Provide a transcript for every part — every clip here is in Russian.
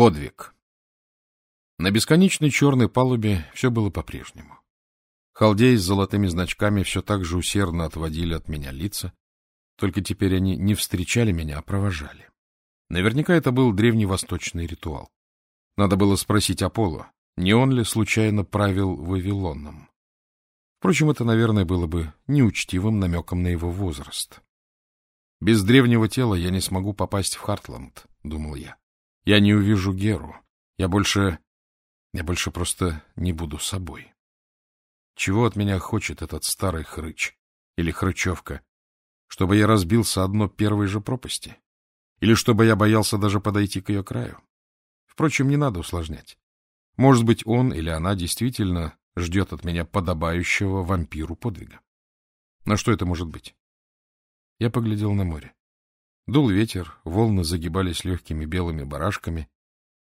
Подвиг. На бесконечной черной палубе все было по-прежнему. Халдеи с золотыми значками все так же усердно отводили от меня лица, только теперь они не встречали меня, а провожали. Наверняка это был древневосточный ритуал. Надо было спросить Аполло, не он ли случайно правил Вавилоном. Впрочем, это, наверное, было бы неучтивым намеком на его возраст. Без древнего тела я не смогу попасть в Хартланд, — думал я. Я не увижу Геру. Я больше... Я больше просто не буду собой. Чего от меня хочет этот старый хрыч или хрычевка? Чтобы я разбился одно первой же пропасти? Или чтобы я боялся даже подойти к ее краю? Впрочем, не надо усложнять. Может быть, он или она действительно ждет от меня подобающего вампиру подвига. Но что это может быть? Я поглядел на море. Дул ветер, волны загибались легкими белыми барашками,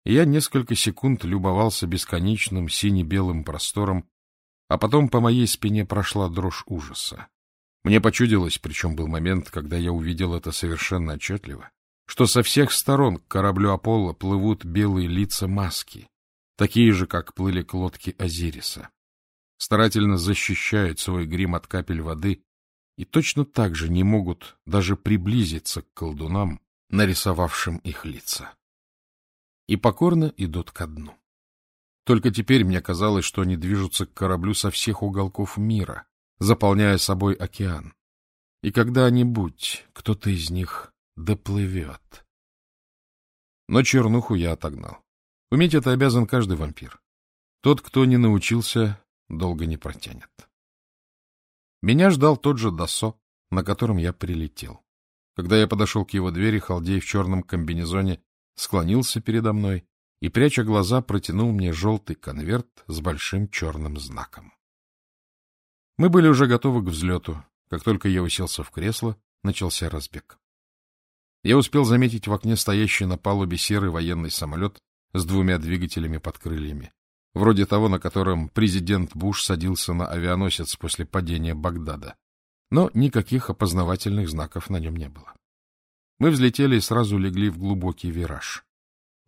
и я несколько секунд любовался бесконечным сине-белым простором, а потом по моей спине прошла дрожь ужаса. Мне почудилось, причем был момент, когда я увидел это совершенно отчетливо, что со всех сторон к кораблю Аполло плывут белые лица маски, такие же, как плыли к лодке Азириса. Старательно защищают свой грим от капель воды и точно так же не могут даже приблизиться к колдунам, нарисовавшим их лица. И покорно идут ко дну. Только теперь мне казалось, что они движутся к кораблю со всех уголков мира, заполняя собой океан. И когда-нибудь кто-то из них доплывет. Но чернуху я отогнал. Уметь это обязан каждый вампир. Тот, кто не научился, долго не протянет. Меня ждал тот же Досо, на котором я прилетел. Когда я подошел к его двери, халдей в черном комбинезоне склонился передо мной и, пряча глаза, протянул мне желтый конверт с большим черным знаком. Мы были уже готовы к взлету. Как только я уселся в кресло, начался разбег. Я успел заметить в окне стоящий на палубе серый военный самолет с двумя двигателями под крыльями вроде того, на котором президент Буш садился на авианосец после падения Багдада. Но никаких опознавательных знаков на нем не было. Мы взлетели и сразу легли в глубокий вираж.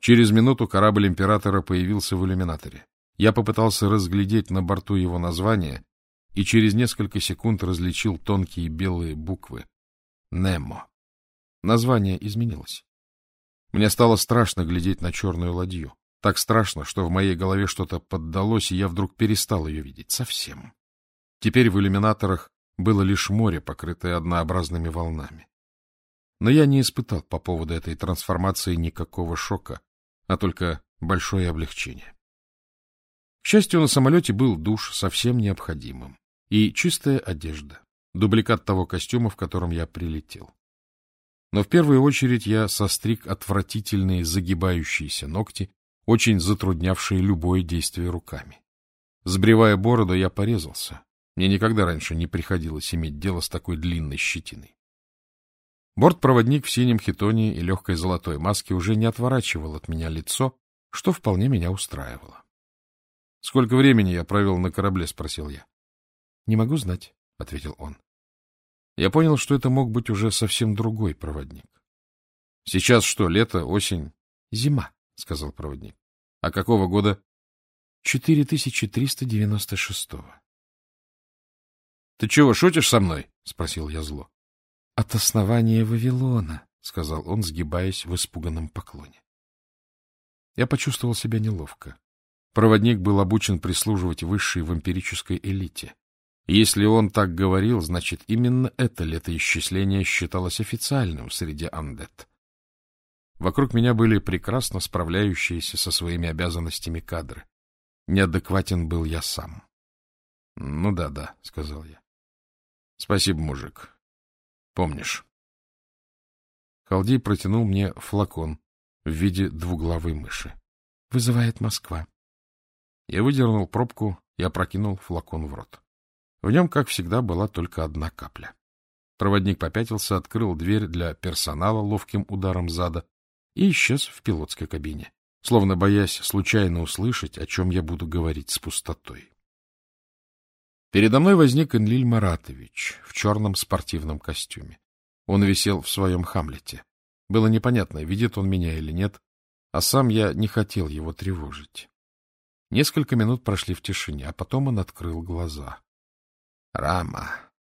Через минуту корабль императора появился в иллюминаторе. Я попытался разглядеть на борту его название и через несколько секунд различил тонкие белые буквы «Немо». Название изменилось. Мне стало страшно глядеть на черную ладью. Так страшно, что в моей голове что-то поддалось, и я вдруг перестал ее видеть совсем. Теперь в иллюминаторах было лишь море, покрытое однообразными волнами. Но я не испытал по поводу этой трансформации никакого шока, а только большое облегчение. К счастью, на самолете был душ совсем необходимым и чистая одежда, дубликат того костюма, в котором я прилетел. Но в первую очередь я состриг отвратительные загибающиеся ногти очень затруднявшие любое действие руками. Сбривая бороду, я порезался. Мне никогда раньше не приходилось иметь дело с такой длинной щетиной. Бортпроводник в синем хитоне и легкой золотой маске уже не отворачивал от меня лицо, что вполне меня устраивало. — Сколько времени я провел на корабле? — спросил я. — Не могу знать, — ответил он. Я понял, что это мог быть уже совсем другой проводник. — Сейчас что, лето, осень? — Зима, — сказал проводник. — А какого года? — 4396-го. — Ты чего, шутишь со мной? — спросил я зло. — От основания Вавилона, — сказал он, сгибаясь в испуганном поклоне. Я почувствовал себя неловко. Проводник был обучен прислуживать высшей вампирической элите. Если он так говорил, значит, именно это летоисчисление считалось официальным среди андет. Вокруг меня были прекрасно справляющиеся со своими обязанностями кадры. Неадекватен был я сам. — Ну да, да, — сказал я. — Спасибо, мужик. Помнишь. Халдей протянул мне флакон в виде двуглавой мыши. — Вызывает Москва. Я выдернул пробку и опрокинул флакон в рот. В нем, как всегда, была только одна капля. Проводник попятился, открыл дверь для персонала ловким ударом зада и исчез в пилотской кабине, словно боясь случайно услышать, о чем я буду говорить с пустотой. Передо мной возник Энлиль Маратович в черном спортивном костюме. Он висел в своем Хамлете. Было непонятно, видит он меня или нет. а сам я не хотел его тревожить. Несколько минут прошли в тишине, а потом он открыл глаза. — Рама,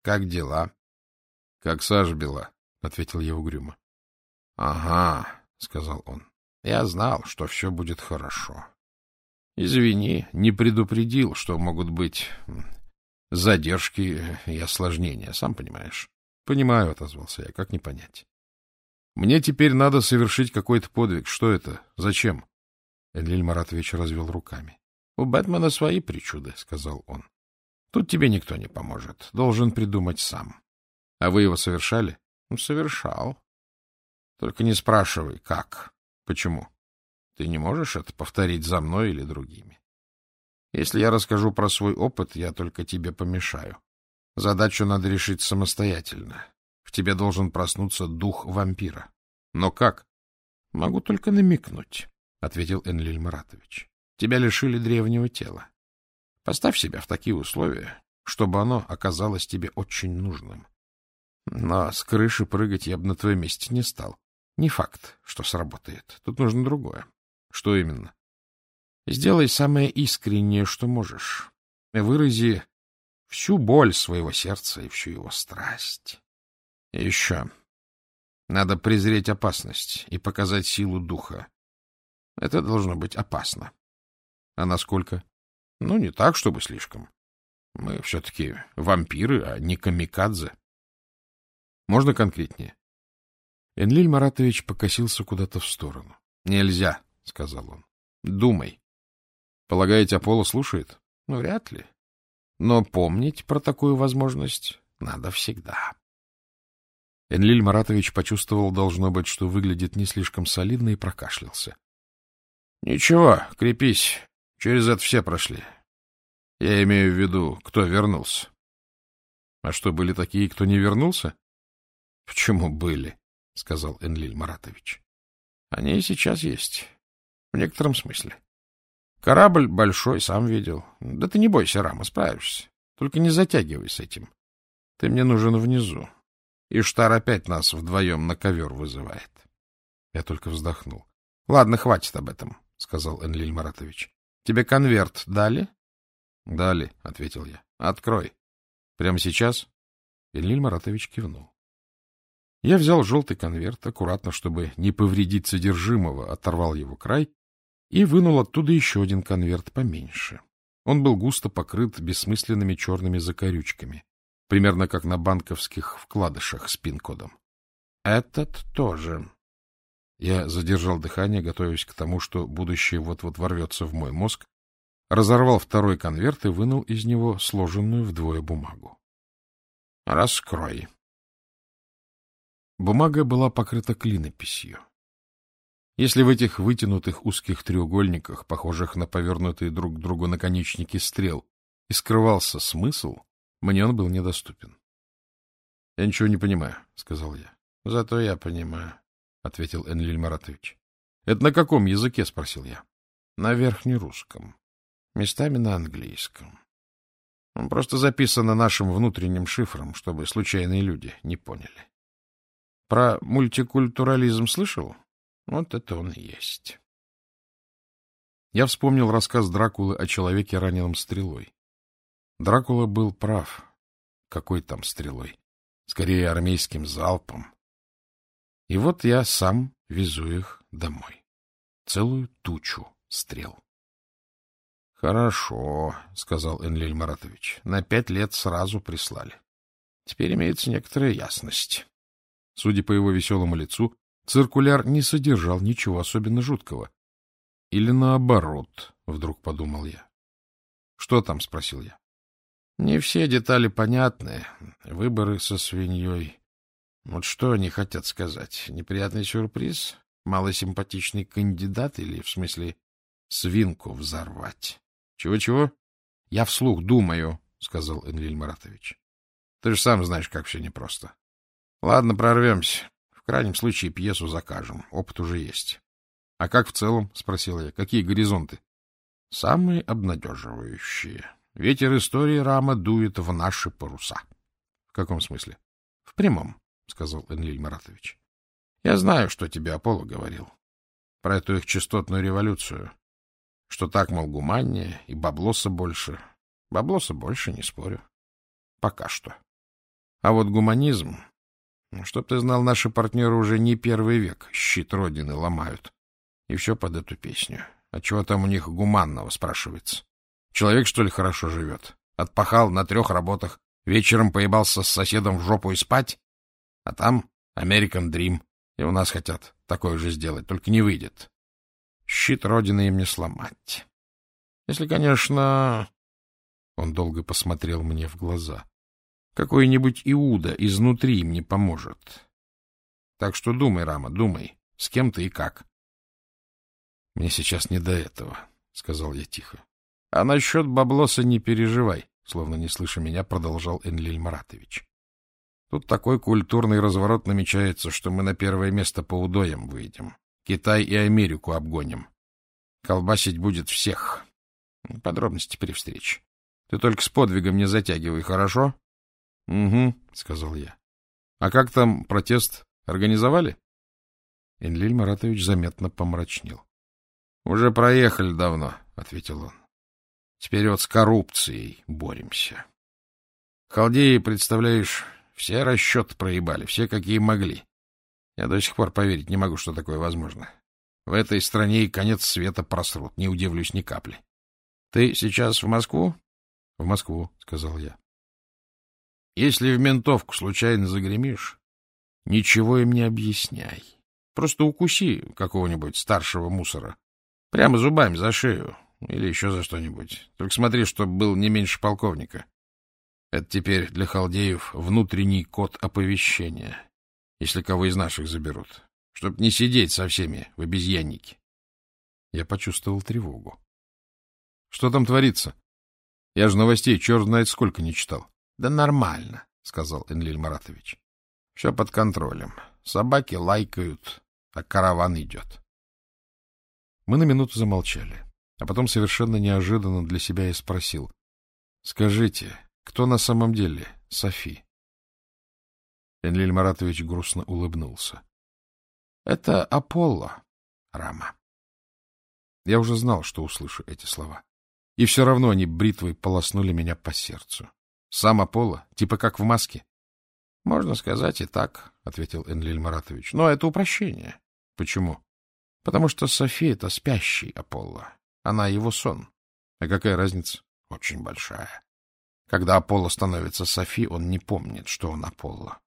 как дела? — Как сажа бела, — ответил я угрюмо. — Ага, — сказал он. — Я знал, что все будет хорошо. Извини, не предупредил, что могут быть задержки и осложнения, сам понимаешь. — Понимаю, — отозвался я, — как не понять. Мне теперь надо совершить какой-то подвиг. Что это? Зачем? Энлиль Маратович развел руками. — У Бэтмена свои причуды, — сказал он. — Тут тебе никто не поможет. Должен придумать сам. — А вы его совершали? — Совершал. Только не спрашивай, как. Почему? Ты не можешь это повторить за мной или другими. Если я расскажу про свой опыт, я только тебе помешаю. Задачу надо решить самостоятельно. В тебе должен проснуться дух вампира. Но как? — Могу только намекнуть, — ответил Энлиль Маратович. — Тебя лишили древнего тела. Поставь себя в такие условия, чтобы оно оказалось тебе очень нужным. Но с крыши прыгать я бы на твоем месте не стал. Не факт, что сработает. Тут нужно другое. Что именно? Сделай самое искреннее, что можешь. Вырази всю боль своего сердца и всю его страсть. И еще. Надо презреть опасность и показать силу духа. Это должно быть опасно. А насколько? Ну, не так, чтобы слишком. Мы все-таки вампиры, а не камикадзе. Можно конкретнее? Энлиль Маратович покосился куда-то в сторону. — Нельзя, — сказал он. — Думай. Полагаете, Аполло слушает? Ну, вряд ли. Но помнить про такую возможность надо всегда. Энлиль Маратович почувствовал, должно быть, что выглядит не слишком солидно, и прокашлялся. — Ничего, крепись. Через это все прошли. Я имею в виду, кто вернулся. — А что, были такие, кто не вернулся? — Почему были? — сказал Энлиль Маратович. — Они и сейчас есть. В некотором смысле. Корабль большой, сам видел. Да ты не бойся, Рама, справишься. Только не затягивай с этим. Ты мне нужен внизу. Иштар опять нас вдвоем на ковер вызывает. Я только вздохнул. — Ладно, хватит об этом, — сказал Энлиль Маратович. — Тебе конверт дали? — Дали, — ответил я. — Открой. — Прямо сейчас? Энлиль Маратович кивнул. Я взял желтый конверт, аккуратно, чтобы не повредить содержимого, оторвал его край и вынул оттуда еще один конверт поменьше. Он был густо покрыт бессмысленными черными закорючками примерно как на банковских вкладышах с пин-кодом. Этот тоже. Я задержал дыхание, готовясь к тому, что будущее вот-вот ворвется в мой мозг, разорвал второй конверт и вынул из него сложенную вдвое бумагу. «Раскрой». Бумага была покрыта клинописью. Если в этих вытянутых узких треугольниках, похожих на повернутые друг к другу наконечники стрел, и скрывался смысл, мне он был недоступен. — Я ничего не понимаю, — сказал я. — Зато я понимаю, — ответил Энлиль Маратович. — Это на каком языке? — спросил я. — На верхнерусском. Местами на английском. Он просто записано нашим внутренним шифром, чтобы случайные люди не поняли. Про мультикультурализм слышал? Вот это он и есть. Я вспомнил рассказ Дракулы о человеке, раненом стрелой. Дракула был прав. Какой там стрелой? Скорее, армейским залпом. И вот я сам везу их домой. Целую тучу стрел. — Хорошо, — сказал Энлиль Маратович. — На пять лет сразу прислали. Теперь имеется некоторая ясность. Судя по его веселому лицу, циркуляр не содержал ничего особенно жуткого. Или наоборот, вдруг подумал я. — Что там? — спросил я. Не все детали понятны. Выборы со свиньей. Вот что они хотят сказать? Неприятный сюрприз? Малосимпатичный кандидат или, в смысле, свинку взорвать? Чего-чего? Я вслух думаю, — сказал Энлиль Маратович. Ты же сам знаешь, как все непросто. Ладно, прорвемся. В крайнем случае пьесу закажем. Опыт уже есть. — А как в целом? — спросил я. — Какие горизонты? — Самые обнадеживающие. Ветер истории Рама дует в наши паруса. — В каком смысле? — В прямом, — сказал Энлиль Маратович. — Я знаю, что тебе Аполло говорил. про эту их частотную революцию. Что так, мол, гуманнее и баблоса больше. Баблоса больше, не спорю. Пока что. А вот гуманизм... Ну, чтоб ты знал, наши партнеры уже не первый век щит Родины ломают. И все под эту песню. А чего там у них гуманного, спрашивается? Человек, что ли, хорошо живет? Отпахал на трех работах, вечером поебался с соседом в жопу и спать? А там American Dream. И у нас хотят такое же сделать, только не выйдет. Щит Родины им не сломать. Если, конечно... Он долго посмотрел мне в глаза. Какой-нибудь Иуда изнутри им не поможет. Так что думай, Рама, думай, с кем ты и как. — Мне сейчас не до этого, — сказал я тихо. — А насчет баблоса не переживай, — словно не слыша меня, продолжал Энлиль Маратович. Тут такой культурный разворот намечается, что мы на первое место по удоям выйдем. Китай и Америку обгоним. Колбасить будет всех. Подробности при встрече. Ты только с подвигом не затягивай, хорошо? — Угу, — сказал я. — А как там протест организовали? Энлиль Маратович заметно помрачнел. — Уже проехали давно, — ответил он. — Теперь вот с коррупцией боремся. Халдеи, представляешь, все расчеты проебали, все какие могли. Я до сих пор поверить не могу, что такое возможно. В этой стране и конец света просрут, не удивлюсь ни капли. Ты сейчас в Москву? — В Москву, — сказал я. — Если в ментовку случайно загремишь, ничего им не объясняй. Просто укуси какого-нибудь старшего мусора. Прямо зубами за шею или еще за что-нибудь. Только смотри, чтобы был не меньше полковника. Это теперь для халдеев внутренний код оповещения, если кого из наших заберут, чтоб не сидеть со всеми в обезьяннике. Я почувствовал тревогу. Что там творится? Я же новостей черт знает сколько не читал. — Да нормально, — сказал Энлиль Маратович. — Все под контролем. Собаки лайкают, а караван идет. Мы на минуту замолчали, а потом совершенно неожиданно для себя и спросил. — Скажите, кто на самом деле Софи? Энлиль Маратович грустно улыбнулся. — Это Аполло, Рама. Я уже знал, что услышу эти слова. И все равно они бритвой полоснули меня по сердцу. Сам Аполло, типа как в маске. — Можно сказать и так, — ответил Энлиль Маратович. — Но это упрощение. — Почему? — Потому что Софи — это спящий Аполло. Она его сон. А какая разница? — Очень большая. Когда Аполло становится Софи, он не помнит, что он Аполло.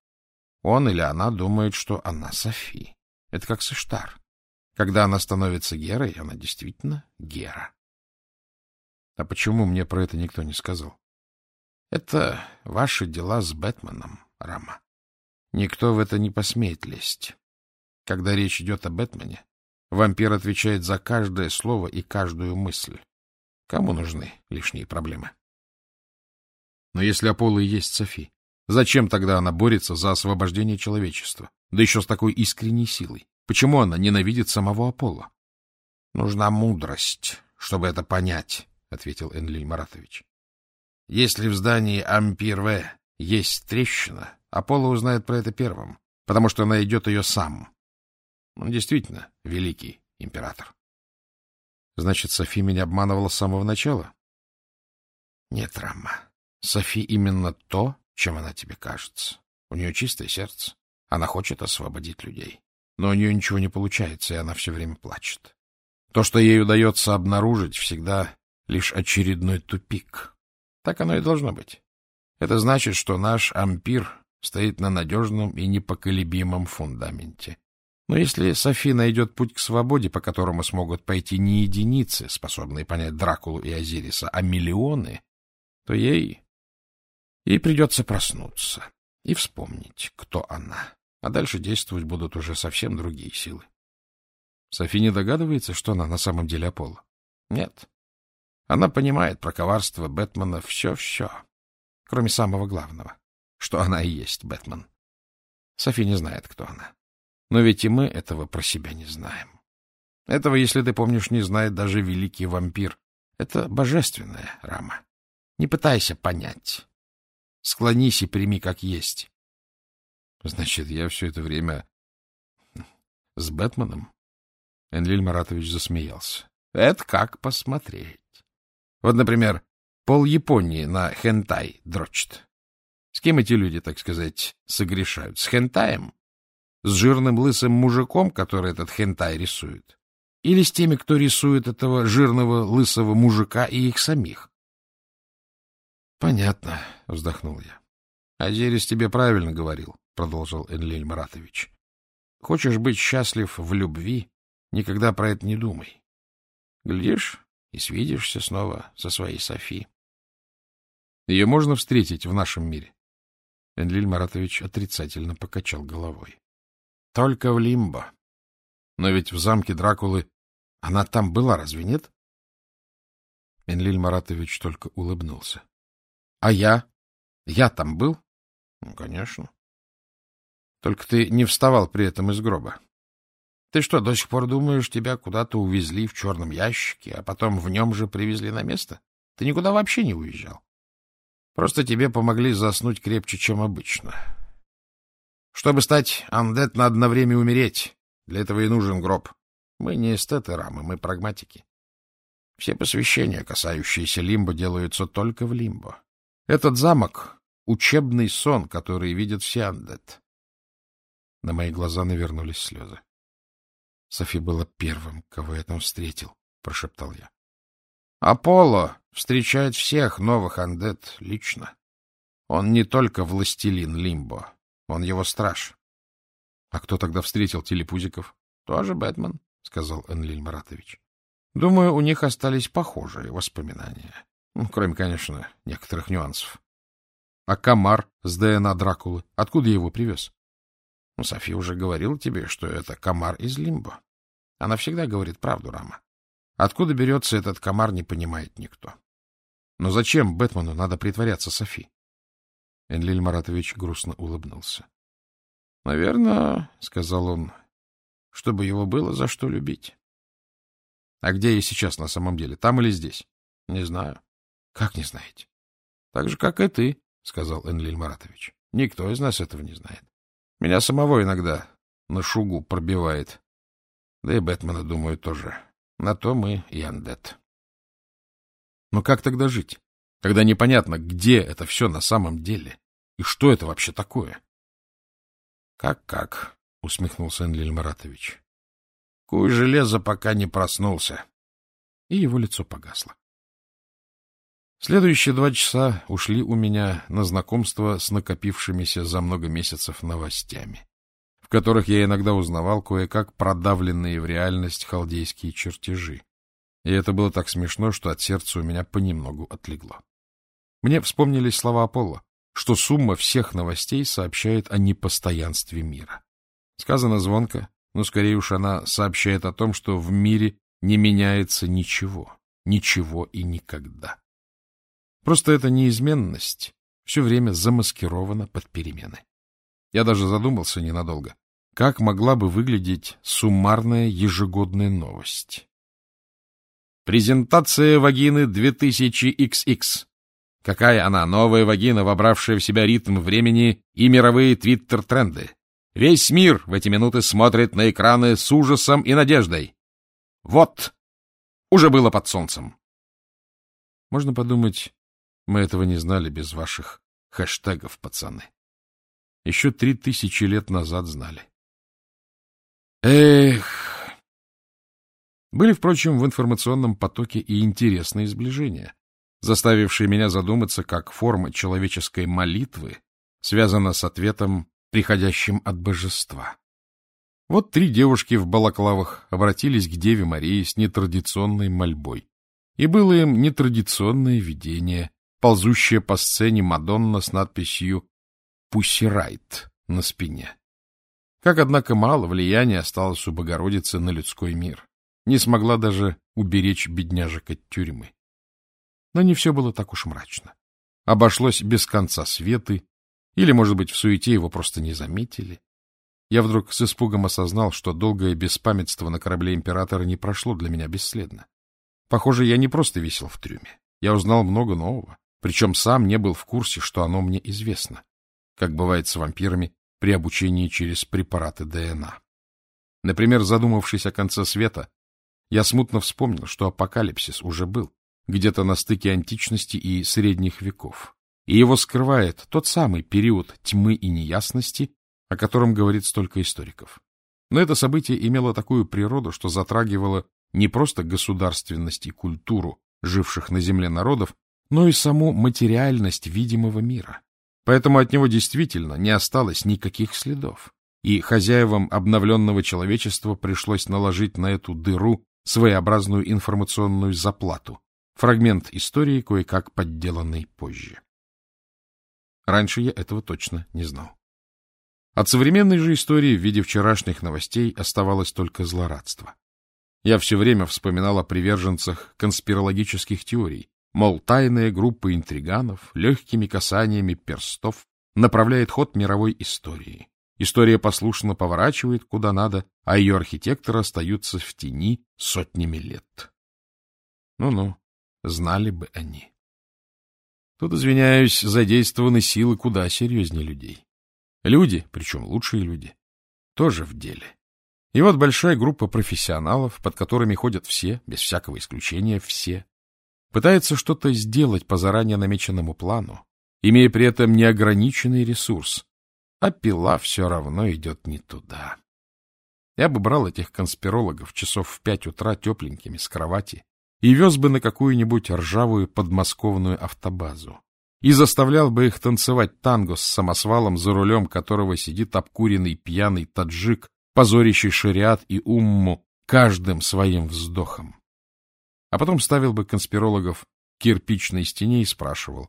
Он или она думает, что она Софи. Это как Сыштар. Когда она становится Герой, она действительно Гера. А почему мне про это никто не сказал? Это ваши дела с Бэтменом, Рама. Никто в это не посмеет лезть. Когда речь идет о Бэтмене, вампир отвечает за каждое слово и каждую мысль. Кому нужны лишние проблемы? Но если Аполло и есть Софи, зачем тогда она борется за освобождение человечества? Да еще с такой искренней силой. Почему она ненавидит самого Аполло? — Нужна мудрость, чтобы это понять, — ответил Энлиль Маратович. — Если в здании Ампир-В есть трещина, Аполло узнает про это первым, потому что найдет ее сам. Он действительно великий император. — Значит, Софи меня обманывала с самого начала? — Нет, Рамма. Софи именно то, чем она тебе кажется. У нее чистое сердце. Она хочет освободить людей. Но у нее ничего не получается, и она все время плачет. То, что ей удается обнаружить, всегда лишь очередной тупик. Так оно и должно быть. Это значит, что наш ампир стоит на надежном и непоколебимом фундаменте. Но если Софи найдет путь к свободе, по которому смогут пойти не единицы, способные понять Дракулу и Азириса, а миллионы, то ей Ей придется проснуться и вспомнить, кто она. А дальше действовать будут уже совсем другие силы. Софи не догадывается, что она на самом деле Аполло? Нет. Она понимает про коварство Бэтмена все-все, кроме самого главного, что она и есть Бэтмен. Софи не знает, кто она. Но ведь и мы этого про себя не знаем. Этого, если ты помнишь, не знает даже великий вампир. Это божественная рама. Не пытайся понять. Склонись и прими как есть. Значит, я все это время с Бэтменом? Энлиль Маратович засмеялся. — Это как посмотреть. Вот, например, пол Японии на хентай дрочит. С кем эти люди, так сказать, согрешают? С хентаем? С жирным лысым мужиком, который этот хентай рисует? Или с теми, кто рисует этого жирного лысого мужика и их самих? — Понятно, — вздохнул я. — Азерис тебе правильно говорил, — продолжил Энлиль Маратович. — Хочешь быть счастлив в любви, никогда про это не думай. Глядишь, и свидишься снова со своей Софи. Ее можно встретить в нашем мире? Энлиль Маратович отрицательно покачал головой. — Только в Лимбо. Но ведь в замке Дракулы она там была, разве нет? Энлиль Маратович только улыбнулся. — А я? Я там был? — Ну, конечно. Только ты не вставал при этом из гроба. Ты что, до сих пор думаешь, тебя куда-то увезли в черном ящике, а потом в нем же привезли на место? Ты никуда вообще не уезжал. Просто тебе помогли заснуть крепче, чем обычно. Чтобы стать андет, надо на время умереть. Для этого и нужен гроб. Мы не эстеты рамы, мы прагматики. Все посвящения, касающиеся лимбо, делаются только в лимбо. Этот замок — учебный сон, который видят все андет. На мои глаза навернулись слезы. Софи была первым, кого я там встретил, — прошептал я. Аполло встречает всех новых андет лично. Он не только властелин Лимбо, он его страж. — А кто тогда встретил телепузиков? — Тоже Бэтмен, — сказал Энлиль Маратович. — Думаю, у них остались похожие воспоминания. Ну, кроме, конечно, некоторых нюансов. — А комар с ДНА Дракулы? Откуда его привез? Ну, — Софи уже говорила тебе, что это комар из Лимбо. Она всегда говорит правду, Рама. Откуда берется этот комар, не понимает никто. Но зачем Бэтмену надо притворяться Софи? Энлиль Маратович грустно улыбнулся. — Наверное, — сказал он, — чтобы его было за что любить. — А где я сейчас на самом деле, там или здесь? — Не знаю. — Как не знаете? — Так же, как и ты, — сказал Энлиль Маратович. — Никто из нас этого не знает. Меня самого иногда на шугу пробивает. Да и Бэтмена, думаю, тоже. На то мы и андет. Но как тогда жить? Когда непонятно, где это все на самом деле и что это вообще такое. «Как — усмехнулся Энлиль Маратович. — Куй железо, пока не проснулся. И его лицо погасло. Следующие два часа ушли у меня на знакомство с накопившимися за много месяцев новостями в которых я иногда узнавал кое-как продавленные в реальность халдейские чертежи. И это было так смешно, что от сердца у меня понемногу отлегло. Мне вспомнились слова Аполло, что сумма всех новостей сообщает о непостоянстве мира. Сказано звонко, но скорее уж она сообщает о том, что в мире не меняется ничего, ничего и никогда. Просто эта неизменность все время замаскирована под перемены. Я даже задумался ненадолго, как могла бы выглядеть суммарная ежегодная новость. Презентация вагины 2000XX. Какая она, новая вагина, вобравшая в себя ритм времени и мировые твиттер-тренды. Весь мир в эти минуты смотрит на экраны с ужасом и надеждой. Вот! Уже было под солнцем. Можно подумать, мы этого не знали без ваших хэштегов, пацаны еще три тысячи лет назад знали. Эх! Были, впрочем, в информационном потоке и интересные сближения, заставившие меня задуматься, как форма человеческой молитвы связана с ответом, приходящим от божества. Вот три девушки в балаклавах обратились к Деве Марии с нетрадиционной мольбой. И было им нетрадиционное видение, ползущее по сцене Мадонна с надписью Пусирайт на спине. Как, однако, мало влияния осталось у Богородицы на людской мир. Не смогла даже уберечь бедняжек от тюрьмы. Но не все было так уж мрачно. Обошлось без конца светы, или, может быть, в суете его просто не заметили. Я вдруг с испугом осознал, что долгое беспамятство на корабле императора не прошло для меня бесследно. Похоже, я не просто висел в трюме. Я узнал много нового, причем сам не был в курсе, что оно мне известно как бывает с вампирами при обучении через препараты ДНА. Например, задумавшись о конце света, я смутно вспомнил, что апокалипсис уже был, где-то на стыке античности и средних веков, и его скрывает тот самый период тьмы и неясности, о котором говорит столько историков. Но это событие имело такую природу, что затрагивало не просто государственность и культуру живших на земле народов, но и саму материальность видимого мира. Поэтому от него действительно не осталось никаких следов, и хозяевам обновленного человечества пришлось наложить на эту дыру своеобразную информационную заплату, фрагмент истории, кое-как подделанный позже. Раньше я этого точно не знал. От современной же истории в виде вчерашних новостей оставалось только злорадство. Я все время вспоминал о приверженцах конспирологических теорий, мол, тайная группа интриганов легкими касаниями перстов направляет ход мировой истории. История послушно поворачивает куда надо, а ее архитекторы остаются в тени сотнями лет. Ну-ну, знали бы они. Тут, извиняюсь, задействованы силы куда серьезнее людей. Люди, причем лучшие люди, тоже в деле. И вот большая группа профессионалов, под которыми ходят все, без всякого исключения все, пытается что-то сделать по заранее намеченному плану, имея при этом неограниченный ресурс, а пила все равно идет не туда. Я бы брал этих конспирологов часов в пять утра тепленькими с кровати и вез бы на какую-нибудь ржавую подмосковную автобазу и заставлял бы их танцевать танго с самосвалом, за рулем которого сидит обкуренный пьяный таджик позорящий шариат и умму каждым своим вздохом. А потом ставил бы конспирологов к кирпичной стене и спрашивал,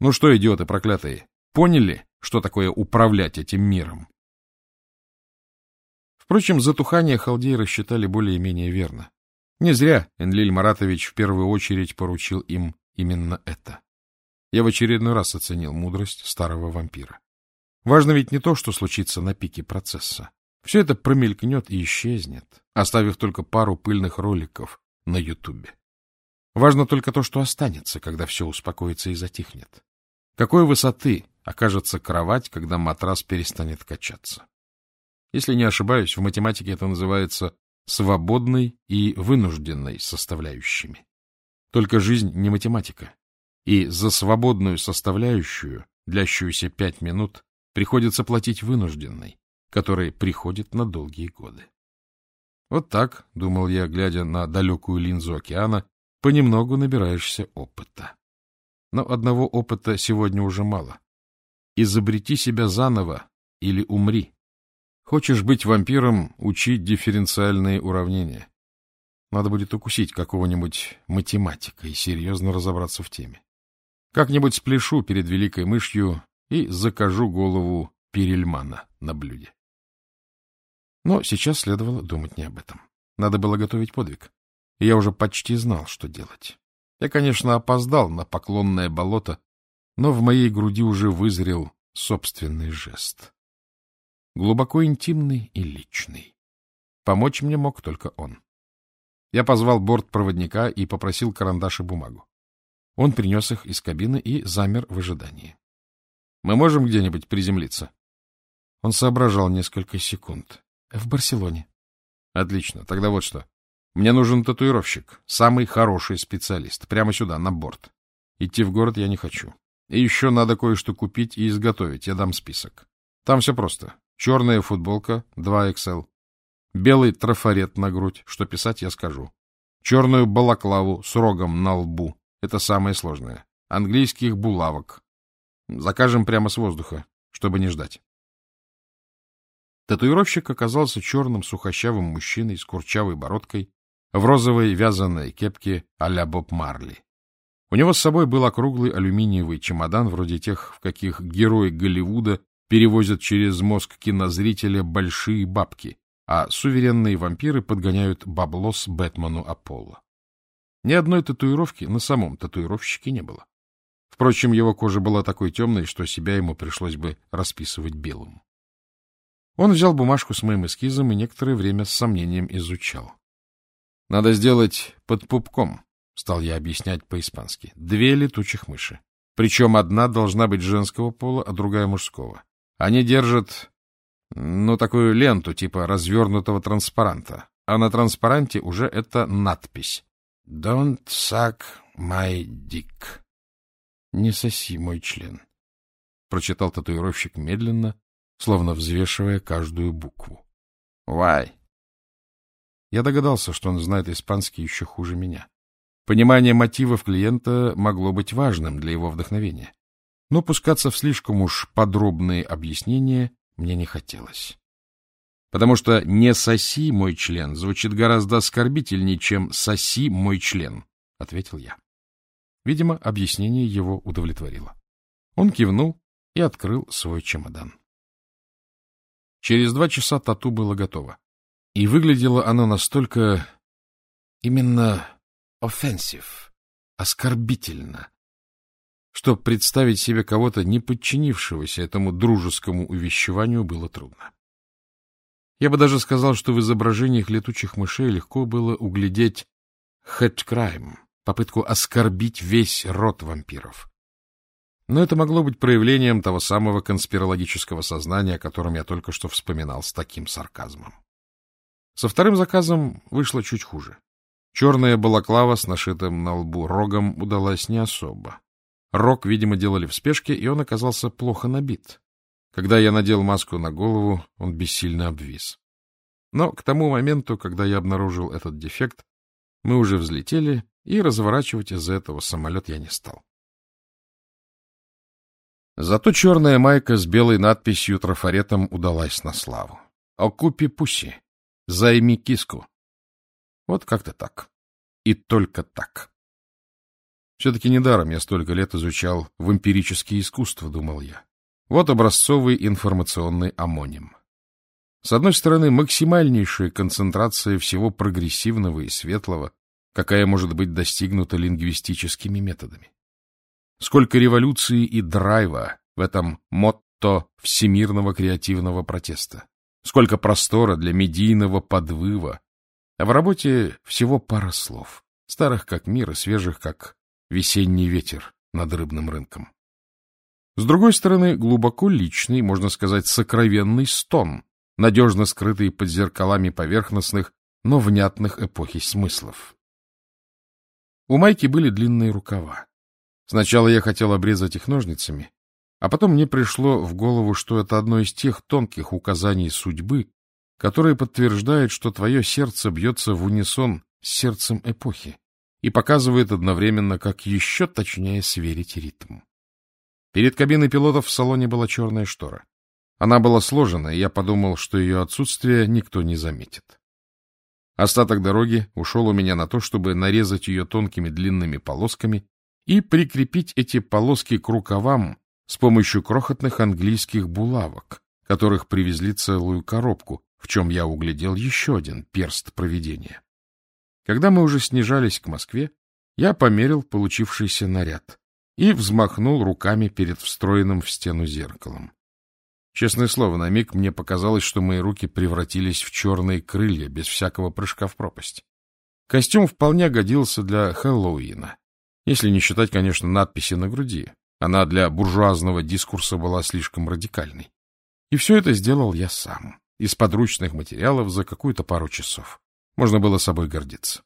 ну что, идиоты проклятые, поняли, что такое управлять этим миром? Впрочем, затухание халдеи рассчитали более-менее верно. Не зря Энлиль Маратович в первую очередь поручил им именно это. Я в очередной раз оценил мудрость старого вампира. Важно ведь не то, что случится на пике процесса, все это промелькнет и исчезнет, оставив только пару пыльных роликов на Ютубе. Важно только то, что останется, когда все успокоится и затихнет. Какой высоты окажется кровать, когда матрас перестанет качаться? Если не ошибаюсь, в математике это называется свободной и вынужденной составляющими. Только жизнь не математика. И за свободную составляющую, длящуюся пять минут, приходится платить вынужденной, который приходит на долгие годы. Вот так, — думал я, глядя на далекую линзу океана, — понемногу набираешься опыта. Но одного опыта сегодня уже мало. Изобрети себя заново или умри. Хочешь быть вампиром — учи дифференциальные уравнения. Надо будет укусить какого-нибудь математика и серьезно разобраться в теме. Как-нибудь спляшу перед великой мышью и закажу голову Перельмана на блюде. Но сейчас следовало думать не об этом. Надо было готовить подвиг. И я уже почти знал, что делать. Я, конечно, опоздал на поклонное болото, но в моей груди уже вызрел собственный жест. Глубоко интимный и личный. Помочь мне мог только он. Я позвал бортпроводника и попросил карандаш и бумагу. Он принес их из кабины и замер в ожидании. — Мы можем где-нибудь приземлиться? Он соображал несколько секунд. В Барселоне. Отлично. Тогда вот что. Мне нужен татуировщик. Самый хороший специалист. Прямо сюда, на борт. Идти в город я не хочу. И еще надо кое-что купить и изготовить. Я дам список. Там все просто. Черная футболка 2XL. Белый трафарет на грудь. Что писать, я скажу. Черную балаклаву с рогом на лбу. Это самое сложное. Английских булавок. Закажем прямо с воздуха, чтобы не ждать. Татуировщик оказался черным сухощавым мужчиной с курчавой бородкой, в розовой вязаной кепке а-ля Боб Марли. У него с собой был округлый алюминиевый чемодан, вроде тех, в каких герои Голливуда перевозят через мозг кинозрителя большие бабки, а суверенные вампиры подгоняют бабло с Бэтмену Аполло. Ни одной татуировки на самом татуировщике не было. Впрочем, его кожа была такой темной, что себя ему пришлось бы расписывать белым. Он взял бумажку с моим эскизом и некоторое время с сомнением изучал. — Надо сделать под пупком, — стал я объяснять по-испански. — Две летучих мыши. Причем одна должна быть женского пола, а другая мужского. Они держат, ну, такую ленту типа развернутого транспаранта. а на транспаранте уже это надпись «Don't suck my dick». «Не соси мой член», — прочитал татуировщик медленно, словно взвешивая каждую букву. «Why?» Я догадался, что он знает испанский еще хуже меня. Понимание мотивов клиента могло быть важным для его вдохновения. Но пускаться в слишком уж подробные объяснения мне не хотелось. Потому что «не соси мой член» звучит гораздо оскорбительнее, чем «соси мой член», — ответил я. Видимо, объяснение его удовлетворило. Он кивнул и открыл свой чемодан. Через два часа тату было готово. И выглядело оно настолько именно offensive, оскорбительно, что представить себе кого-то, не подчинившегося этому дружескому увещеванию, было трудно. Я бы даже сказал, что в изображениях летучих мышей легко было углядеть crime, попытку оскорбить весь род вампиров. Но это могло быть проявлением того самого конспирологического сознания, о котором я только что вспоминал с таким сарказмом. Со вторым заказом вышло чуть хуже. Черная балаклава с нашитым на лбу рогом удалась не особо. Рог, видимо, делали в спешке, и он оказался плохо набит. Когда я надел маску на голову, он бессильно обвис. Но к тому моменту, когда я обнаружил этот дефект, мы уже взлетели, и разворачивать из-за этого самолет я не стал. Зато черная майка с белой надписью трафаретом удалась на славу. «Окупи пуси! Займи киску!» Вот как-то так. И только так. Все-таки недаром я столько лет изучал вампирические искусства, думал я. Вот образцовый информационный амоним. С одной стороны, максимальнейшая концентрация всего прогрессивного и светлого, какая может быть достигнута лингвистическими методами. Сколько революции и драйва в этом мотто всемирного креативного протеста. Сколько простора для медийного подвыва. А в работе всего пара слов, старых как мир и свежих как весенний ветер над рыбным рынком. С другой стороны, глубоко личный, можно сказать, сокровенный стон, надежно скрытый под зеркалами поверхностных, но внятных эпохи смыслов. У Майки были длинные рукава. Сначала я хотел обрезать их ножницами, а потом мне пришло в голову, что это одно из тех тонких указаний судьбы, которые подтверждают, что твое сердце бьется в унисон с сердцем эпохи и показывает одновременно, как еще точнее сверить ритм. Перед кабиной пилотов в салоне была черная штора. Она была сложена, и я подумал, что ее отсутствие никто не заметит. Остаток дороги ушел у меня на то, чтобы нарезать ее тонкими длинными полосками и прикрепить эти полоски к рукавам с помощью крохотных английских булавок, которых привезли целую коробку, в чем я углядел еще один перст проведения. Когда мы уже снижались к Москве, я померил получившийся наряд и взмахнул руками перед встроенным в стену зеркалом. Честное слово, на миг мне показалось, что мои руки превратились в черные крылья, без всякого прыжка в пропасть. Костюм вполне годился для Хэллоуина, если не считать, конечно, надписи на груди. Она для буржуазного дискурса была слишком радикальной. И все это сделал я сам, из подручных материалов за какую-то пару часов. Можно было собой гордиться.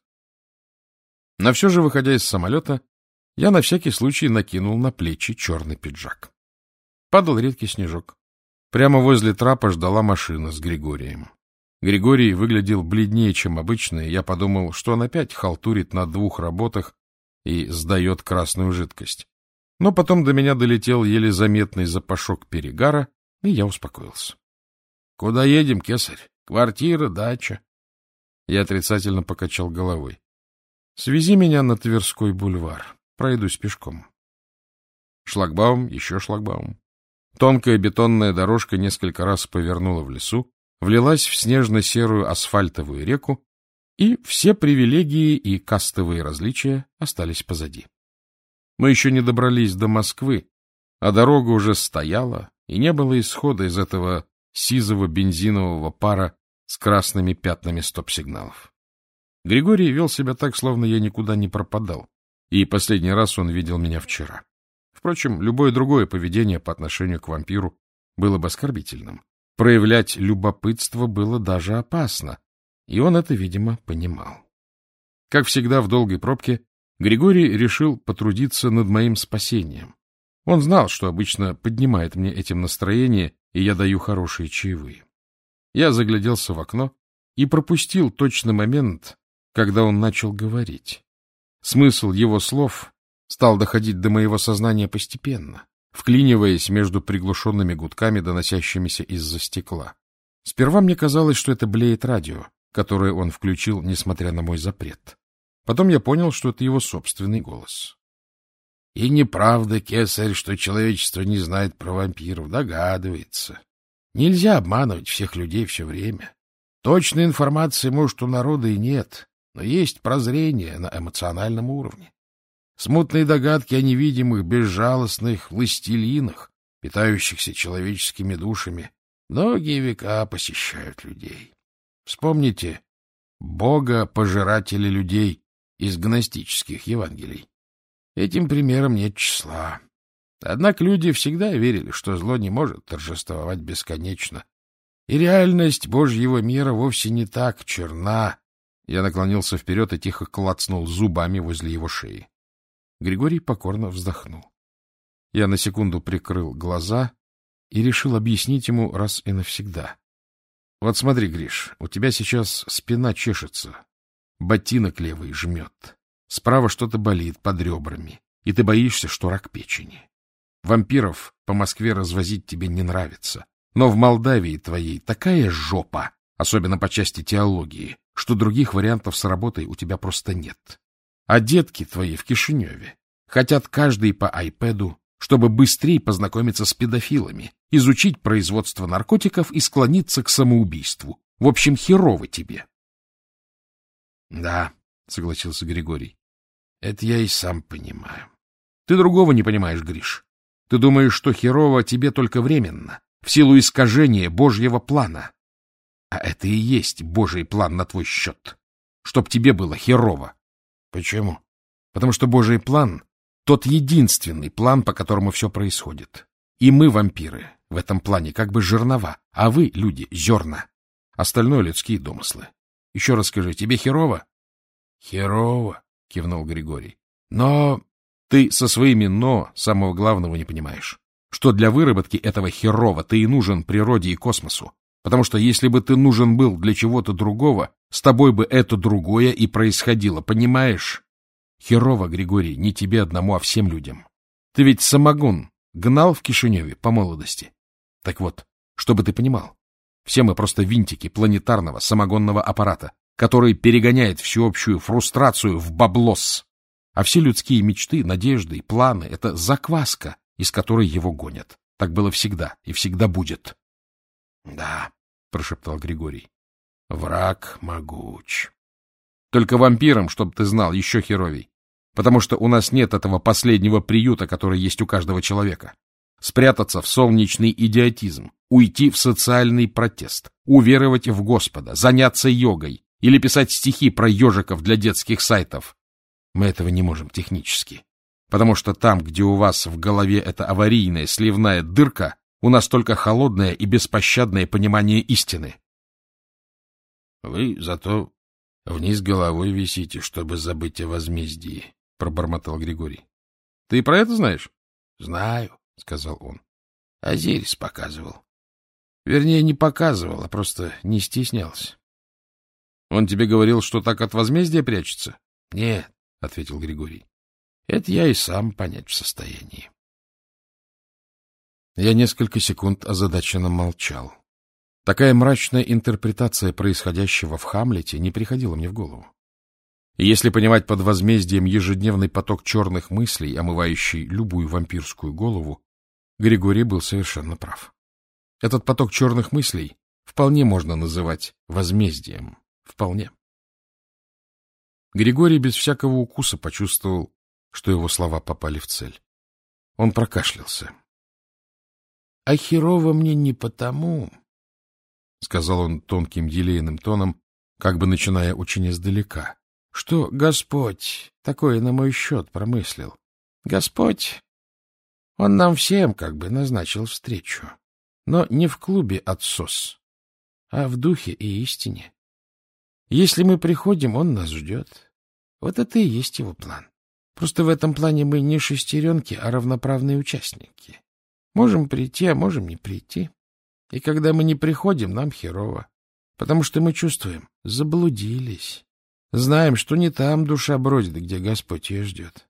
Но все же, выходя из самолета, я на всякий случай накинул на плечи черный пиджак. Падал редкий снежок. Прямо возле трапа ждала машина с Григорием. Григорий выглядел бледнее, чем обычно, и я подумал, что он опять халтурит на двух работах и сдает красную жидкость. Но потом до меня долетел еле заметный запашок перегара, и я успокоился. — Куда едем, кесарь? Квартира, дача? Я отрицательно покачал головой. — Свези меня на Тверской бульвар. Пройдусь пешком. Шлагбаум, еще шлагбаум. Тонкая бетонная дорожка несколько раз повернула в лесу, влилась в снежно-серую асфальтовую реку, и все привилегии и кастовые различия остались позади. Мы еще не добрались до Москвы, а дорога уже стояла, и не было исхода из этого сизого бензинового пара с красными пятнами стоп-сигналов. Григорий вел себя так, словно я никуда не пропадал, и последний раз он видел меня вчера. Впрочем, любое другое поведение по отношению к вампиру было бы оскорбительным. Проявлять любопытство было даже опасно. И он это, видимо, понимал. Как всегда в долгой пробке, Григорий решил потрудиться над моим спасением. Он знал, что обычно поднимает мне этим настроение, и я даю хорошие чаевые. Я загляделся в окно и пропустил точный момент, когда он начал говорить. Смысл его слов стал доходить до моего сознания постепенно, вклиниваясь между приглушенными гудками, доносящимися из-за стекла. Сперва мне казалось, что это блеет радио, которое он включил, несмотря на мой запрет. Потом я понял, что это его собственный голос. — И неправда, кесарь, что человечество не знает про вампиров, догадывается. Нельзя обманывать всех людей все время. Точной информации, может, у народа и нет, но есть прозрение на эмоциональном уровне. Смутные догадки о невидимых, безжалостных властелинах, питающихся человеческими душами, многие века посещают людей. Вспомните Бога-пожирателя людей из гностических Евангелий. Этим примером нет числа. Однако люди всегда верили, что зло не может торжествовать бесконечно. И реальность Божьего мира вовсе не так черна. Я наклонился вперед и тихо клацнул зубами возле его шеи. Григорий покорно вздохнул. Я на секунду прикрыл глаза и решил объяснить ему раз и навсегда. Вот смотри, Гриш, у тебя сейчас спина чешется, ботинок левый жмет, справа что-то болит под ребрами, и ты боишься, что рак печени. Вампиров по Москве развозить тебе не нравится. Но в Молдавии твоей такая жопа, особенно по части теологии, что других вариантов с работой у тебя просто нет. А детки твои в Кишиневе хотят каждый по айпэду, чтобы быстрее познакомиться с педофилами, изучить производство наркотиков и склониться к самоубийству. В общем, херово тебе. — Да, — согласился Григорий, — это я и сам понимаю. Ты другого не понимаешь, Гриш. Ты думаешь, что херово тебе только временно, в силу искажения Божьего плана. А это и есть Божий план на твой счет, чтоб тебе было херово. Почему? Потому что Божий план — тот единственный план, по которому все происходит. И мы, вампиры, в этом плане как бы жернова, а вы, люди, зерна. Остальное — людские домыслы. Еще раз скажи, тебе херово? — Херово, — кивнул Григорий. — Но ты со своими «но» самого главного не понимаешь. Что для выработки этого херова ты и нужен природе и космосу. Потому что если бы ты нужен был для чего-то другого, с тобой бы это другое и происходило, понимаешь? Херово, Григорий, не тебе одному, а всем людям. Ты ведь самогон гнал в Кишиневе по молодости. Так вот, чтобы ты понимал, все мы просто винтики планетарного самогонного аппарата, который перегоняет всеобщую фрустрацию в баблос. А все людские мечты, надежды и планы — это закваска, из которой его гонят. Так было всегда и всегда будет. — Да, — прошептал Григорий, — враг могуч. Только вампирам, чтоб ты знал, еще херовей. Потому что у нас нет этого последнего приюта, который есть у каждого человека. Спрятаться в солнечный идиотизм, уйти в социальный протест, уверовать в Господа, заняться йогой или писать стихи про ежиков для детских сайтов. Мы этого не можем технически. Потому что там, где у вас в голове эта аварийная сливная дырка, у нас только холодное и беспощадное понимание истины. — Вы зато вниз головой висите, чтобы забыть о возмездии, — пробормотал Григорий. — Ты про это знаешь? — Знаю, — сказал он. — Азирис показывал. Вернее, не показывал, а просто не стеснялся. — Он тебе говорил, что так от возмездия прячется? — Нет, — ответил Григорий. — Это я и сам понять в состоянии. Я несколько секунд озадаченно молчал. Такая мрачная интерпретация происходящего в Хамлете не приходила мне в голову. И если понимать под возмездием ежедневный поток черных мыслей, омывающий любую вампирскую голову, Григорий был совершенно прав. Этот поток черных мыслей вполне можно называть возмездием. Вполне. Григорий без всякого укуса почувствовал, что его слова попали в цель. Он прокашлялся. — А херово мне не потому, — сказал он тонким елейным тоном, как бы начиная очень издалека, — что Господь такое на мой счет промыслил. Господь, Он нам всем как бы назначил встречу, но не в клубе отсос, а в духе и истине. Если мы приходим, он нас ждет. Вот это и есть его план. Просто в этом плане мы не шестеренки, а равноправные участники. Можем прийти, а можем не прийти. И когда мы не приходим, нам херово. Потому что мы чувствуем, заблудились. Знаем, что не там душа бродит, где Господь ее ждет.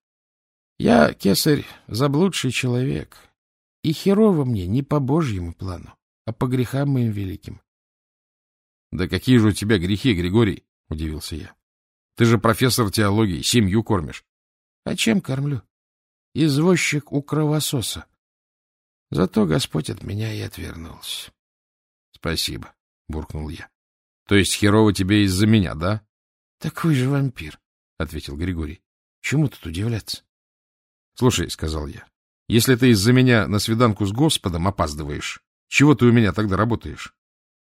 Я, кесарь, заблудший человек. И херово мне не по Божьему плану, а по грехам моим великим. — Да какие же у тебя грехи, Григорий? — удивился я. — Ты же профессор теологии, семью кормишь. — А чем кормлю? Извозчик у кровососа. Зато Господь от меня и отвернулся. — Спасибо, — буркнул я. — То есть херово тебе из-за меня, да? — Такой же вампир, — ответил Григорий. — Чему тут удивляться? — Слушай, — сказал я, — если ты из-за меня на свиданку с Господом опаздываешь, чего ты у меня тогда работаешь?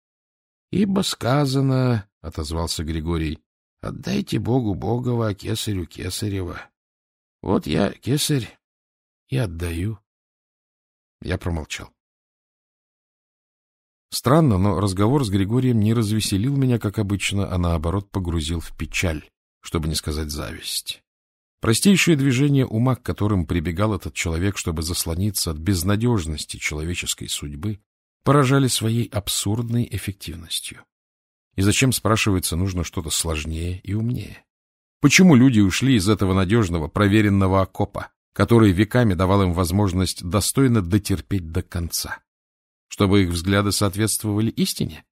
— Ибо сказано, — отозвался Григорий, — отдайте Богу Богова, а кесарю кесарева. Вот я, кесарь, и отдаю. Я промолчал. Странно, но разговор с Григорием не развеселил меня, как обычно, а наоборот погрузил в печаль, чтобы не сказать зависть. Простейшие движения ума, к которым прибегал этот человек, чтобы заслониться от безнадежности человеческой судьбы, поражали своей абсурдной эффективностью. И зачем, спрашивается, нужно что-то сложнее и умнее? Почему люди ушли из этого надежного, проверенного окопа, который веками давал им возможность достойно дотерпеть до конца? Чтобы их взгляды соответствовали истине?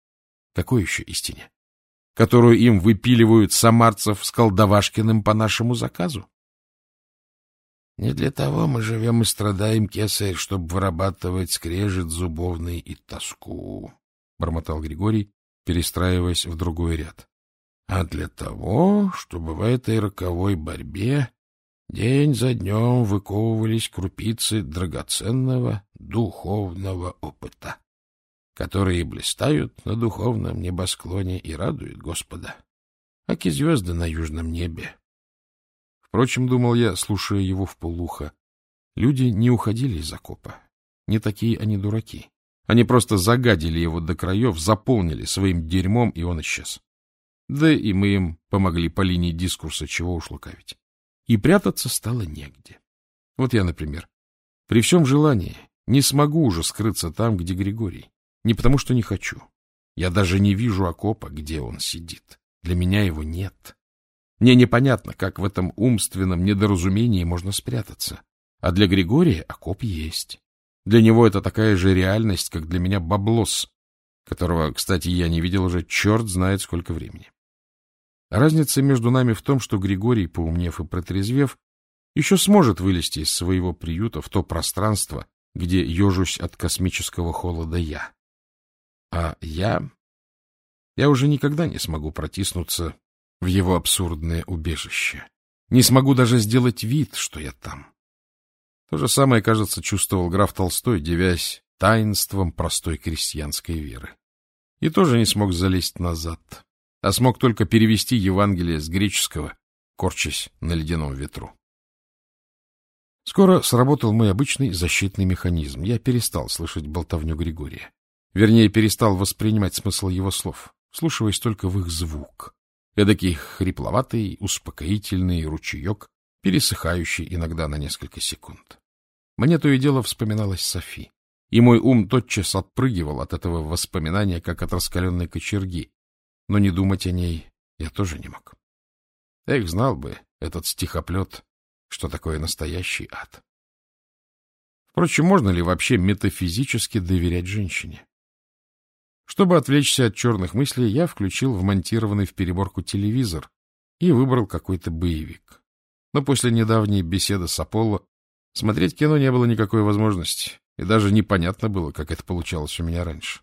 Какой еще истине? Которую им выпиливают самарцев с Колдовашкиным по нашему заказу? Не для того мы живем и страдаем, кесарь, чтобы вырабатывать скрежет зубовный и тоску, — бормотал Григорий, перестраиваясь в другой ряд. — А для того, чтобы в этой роковой борьбе день за днем выковывались крупицы драгоценного духовного опыта, которые блистают на духовном небосклоне и радуют Господа, аки звезды на южном небе. Впрочем, думал я, слушая его в полухо, люди не уходили из окопа. Не такие они дураки. Они просто загадили его до краев, заполнили своим дерьмом, и он исчез. Да и мы им помогли по линии дискурса, чего уж лукавить. И прятаться стало негде. Вот я, например, при всем желании не смогу уже скрыться там, где Григорий. Не потому, что не хочу. Я даже не вижу окопа, где он сидит. Для меня его нет. Мне непонятно, как в этом умственном недоразумении можно спрятаться. А для Григория окоп есть. Для него это такая же реальность, как для меня баблос, которого, кстати, я не видел уже черт знает сколько времени. Разница между нами в том, что Григорий, поумнев и протрезвев, еще сможет вылезти из своего приюта в то пространство, где ежусь от космического холода я. А я... Я уже никогда не смогу протиснуться в его абсурдное убежище. Не смогу даже сделать вид, что я там. То же самое, кажется, чувствовал граф Толстой, девясь таинством простой крестьянской веры. И тоже не смог залезть назад, а смог только перевести Евангелие с греческого, корчась на ледяном ветру. Скоро сработал мой обычный защитный механизм. Я перестал слышать болтовню Григория. Вернее, перестал воспринимать смысл его слов, слушаясь только в их звук. Эдакий хрипловатый, успокоительный ручеек, пересыхающий иногда на несколько секунд. Мне то и дело вспоминалась Софи, и мой ум тотчас отпрыгивал от этого воспоминания, как от раскаленной кочерги, но не думать о ней я тоже не мог. Эх, знал бы этот стихоплет, что такое настоящий ад. Впрочем, можно ли вообще метафизически доверять женщине? Чтобы отвлечься от черных мыслей, я включил вмонтированный в переборку телевизор и выбрал какой-то боевик. Но после недавней беседы с Аполло Смотреть кино не было никакой возможности, и даже непонятно было, как это получалось у меня раньше.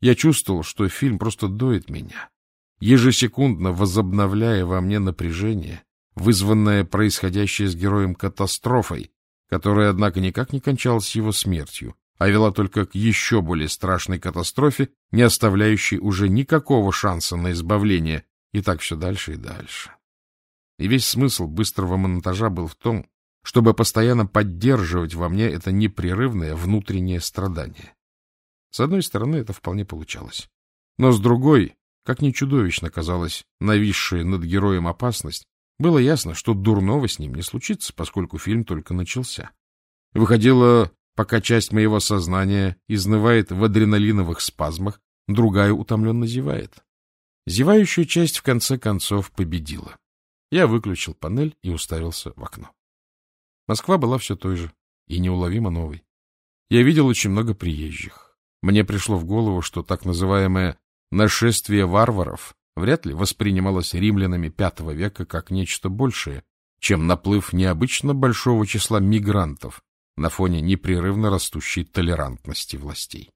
Я чувствовал, что фильм просто доит меня, ежесекундно возобновляя во мне напряжение, вызванное происходящей с героем катастрофой, которая, однако, никак не кончалась его смертью, а вела только к еще более страшной катастрофе, не оставляющей уже никакого шанса на избавление, и так все дальше и дальше. И весь смысл быстрого монтажа был в том, чтобы постоянно поддерживать во мне это непрерывное внутреннее страдание. С одной стороны, это вполне получалось. Но с другой, как ни чудовищно казалась нависшая над героем опасность, было ясно, что дурного с ним не случится, поскольку фильм только начался. Выходило, пока часть моего сознания изнывает в адреналиновых спазмах, другая утомленно зевает. Зевающая часть в конце концов победила. Я выключил панель и уставился в окно. Москва была все той же и неуловимо новой. Я видел очень много приезжих. Мне пришло в голову, что так называемое «нашествие варваров» вряд ли воспринималось римлянами V века как нечто большее, чем наплыв необычно большого числа мигрантов на фоне непрерывно растущей толерантности властей.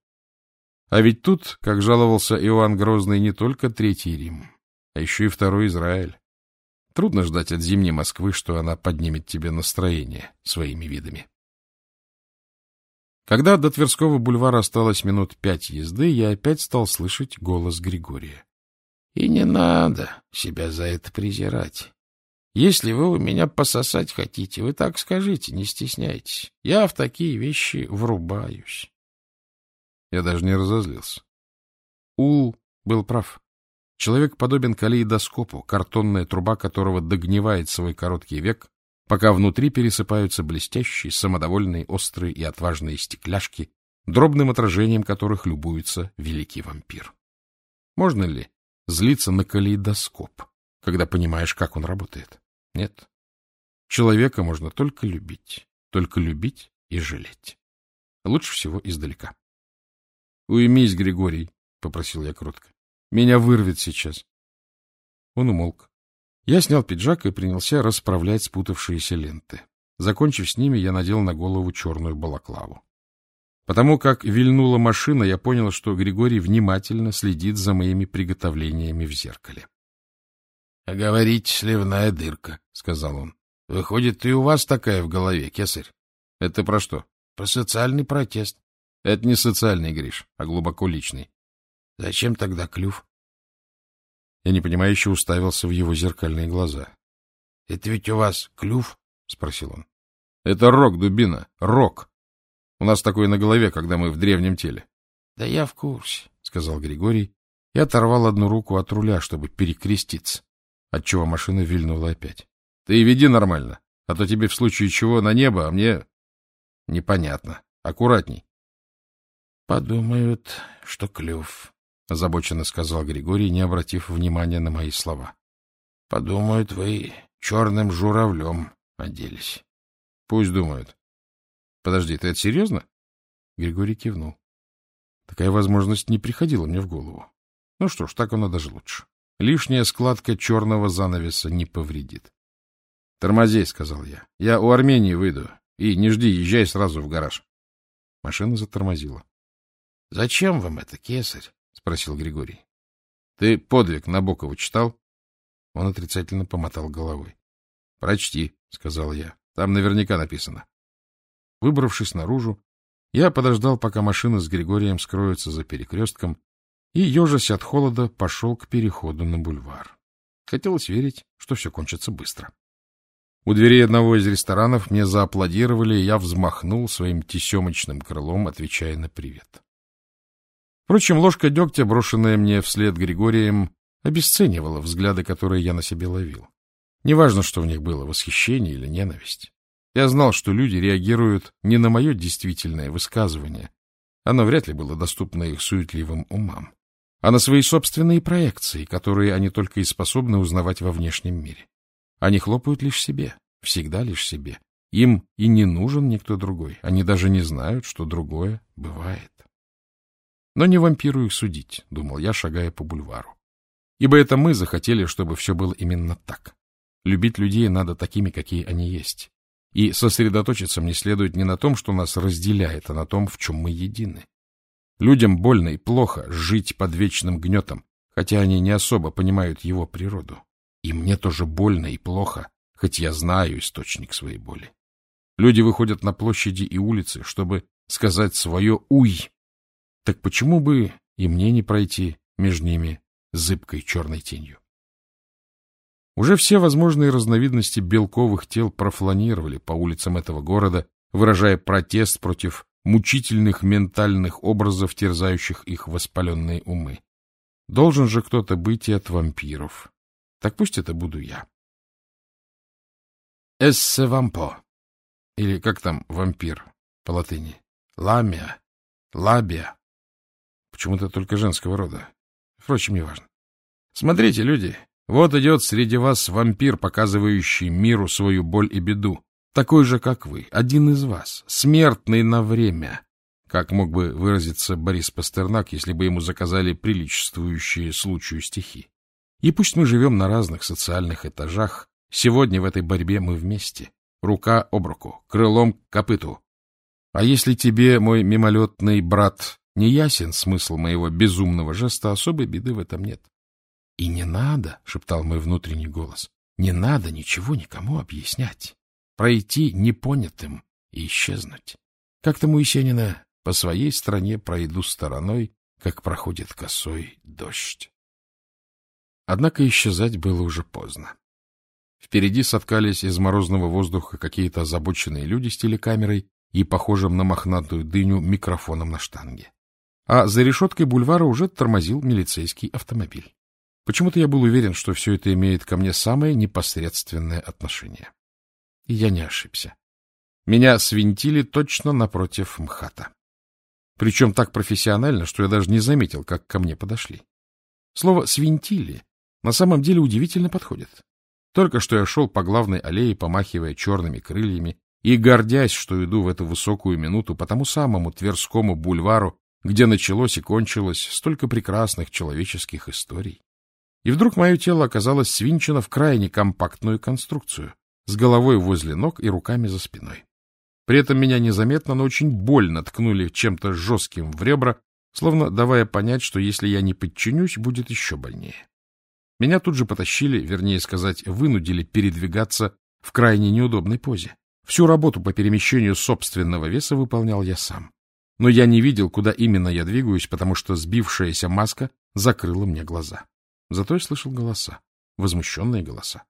А ведь тут, как жаловался Иоанн Грозный, не только Третий Рим, а еще и Второй Израиль. Трудно ждать от зимней Москвы, что она поднимет тебе настроение своими видами. Когда до Тверского бульвара осталось минут пять езды, я опять стал слышать голос Григория. — И не надо себя за это презирать. Если вы у меня пососать хотите, вы так скажите, не стесняйтесь. Я в такие вещи врубаюсь. Я даже не разозлился. Ул был прав. Человек подобен калейдоскопу, картонная труба которого догнивает свой короткий век, пока внутри пересыпаются блестящие, самодовольные, острые и отважные стекляшки, дробным отражением которых любуется великий вампир. Можно ли злиться на калейдоскоп, когда понимаешь, как он работает? Нет. Человека можно только любить, только любить и жалеть. Лучше всего издалека. — Уймись, Григорий, — попросил я кротко. — Меня вырвет сейчас. Он умолк. Я снял пиджак и принялся расправлять спутавшиеся ленты. Закончив с ними, я надел на голову черную балаклаву. Потому как вильнула машина, я понял, что Григорий внимательно следит за моими приготовлениями в зеркале. — А говорить сливная дырка, — сказал он. — Выходит, и у вас такая в голове, кесарь? — Это про что? — Про социальный протест. Это не социальный, Гриш, а глубоко личный. Зачем тогда клюв? Я непонимающе уставился в его зеркальные глаза. — Это ведь у вас клюв? — спросил он. — Это рог, дубина, рог. У нас такой на голове, когда мы в древнем теле. — Да я в курсе, — сказал Григорий и оторвал одну руку от руля, чтобы перекреститься, отчего машина вильнула опять. — Ты веди нормально, а то тебе в случае чего на небо, а мне... Непонятно. Аккуратней. — Подумают, что клюв, — озабоченно сказал Григорий, не обратив внимания на мои слова. — Подумают, вы черным журавлем оделись. — Пусть думают. — Подожди, ты это серьезно? Григорий кивнул. Такая возможность не приходила мне в голову. Ну что ж, так оно даже лучше. Лишняя складка черного занавеса не повредит. — Тормози, — сказал я. — Я у Армении выйду. И не жди, езжай сразу в гараж. Машина затормозила. — Зачем вам это, кесарь? — спросил Григорий. — Ты подвиг Набокова читал? Он отрицательно помотал головой. — Прочти, — сказал я. Там наверняка написано. Выбравшись наружу, я подождал, пока машина с Григорием скроется за перекрестком, и, ежась от холода, пошел к переходу на бульвар. Хотелось верить, что все кончится быстро. У дверей одного из ресторанов мне зааплодировали, и я взмахнул своим тесемочным крылом, отвечая на привет. Впрочем, ложка дегтя, брошенная мне вслед Григорием, обесценивала взгляды, которые я на себе ловил. Неважно, что в них было, восхищение или ненависть. Я знал, что люди реагируют не на мое действительное высказывание, оно вряд ли было доступно их суетливым умам, а на свои собственные проекции, которые они только и способны узнавать во внешнем мире. Они хлопают лишь себе, всегда лишь себе. Им и не нужен никто другой, они даже не знают, что другое бывает. Но не вампиру их судить, — думал я, шагая по бульвару. Ибо это мы захотели, чтобы все было именно так. Любить людей надо такими, какие они есть. И сосредоточиться мне следует не на том, что нас разделяет, а на том, в чем мы едины. Людям больно и плохо жить под вечным гнетом, хотя они не особо понимают его природу. И мне тоже больно и плохо, хоть я знаю источник своей боли. Люди выходят на площади и улицы, чтобы сказать свое «уй», так почему бы и мне не пройти между ними зыбкой черной тенью? Уже все возможные разновидности белковых тел профланировали по улицам этого города, выражая протест против мучительных ментальных образов, терзающих их воспаленные умы. Должен же кто-то быть и от вампиров. Так пусть это буду я. Эссе вампо. Или как там вампир по латыни? Ламия. Лабия. Почему-то только женского рода. Впрочем, неважно. Смотрите, люди, вот идет среди вас вампир, показывающий миру свою боль и беду. Такой же, как вы, один из вас, смертный на время. Как мог бы выразиться Борис Пастернак, если бы ему заказали приличествующие случаю стихи? И пусть мы живем на разных социальных этажах, сегодня в этой борьбе мы вместе, рука об руку, крылом к копыту. А если тебе, мой мимолетный брат, не ясен смысл моего безумного жеста, особой беды в этом нет. — И не надо, — шептал мой внутренний голос, — не надо ничего никому объяснять, пройти непонятым и исчезнуть. Как тому Есенина по своей стране пройду стороной, как проходит косой дождь. Однако исчезать было уже поздно. Впереди соткались из морозного воздуха какие-то озабоченные люди с телекамерой и похожим на мохнатую дыню микрофоном на штанге. А за решеткой бульвара уже тормозил милицейский автомобиль. Почему-то я был уверен, что все это имеет ко мне самое непосредственное отношение. И я не ошибся. Меня свинтили точно напротив МХАТа. Причем так профессионально, что я даже не заметил, как ко мне подошли. Слово «свинтили» на самом деле удивительно подходит. Только что я шел по главной аллее, помахивая черными крыльями, и гордясь, что иду в эту высокую минуту по тому самому Тверскому бульвару, где началось и кончилось столько прекрасных человеческих историй. И вдруг мое тело оказалось свинчено в крайне компактную конструкцию, с головой возле ног и руками за спиной. При этом меня незаметно, но очень больно ткнули чем-то жестким в ребра, словно давая понять, что если я не подчинюсь, будет еще больнее. Меня тут же потащили, вернее сказать, вынудили передвигаться в крайне неудобной позе. Всю работу по перемещению собственного веса выполнял я сам. Но я не видел, куда именно я двигаюсь, потому что сбившаяся маска закрыла мне глаза. Зато я слышал голоса, возмущенные голоса.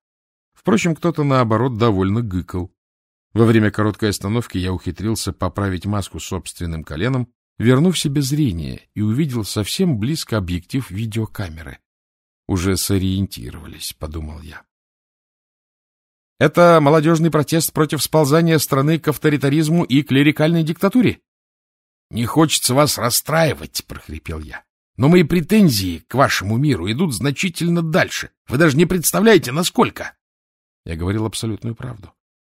Впрочем, кто-то, наоборот, довольно гыкал. Во время короткой остановки я ухитрился поправить маску собственным коленом, вернув себе зрение, и увидел совсем близко объектив видеокамеры. Уже сориентировались, — подумал я. — Это молодежный протест против сползания страны к авторитаризму и клерикальной диктатуре. — Не хочется вас расстраивать, — прохрипел я. Но мои претензии к вашему миру идут значительно дальше. Вы даже не представляете, насколько. Я говорил абсолютную правду.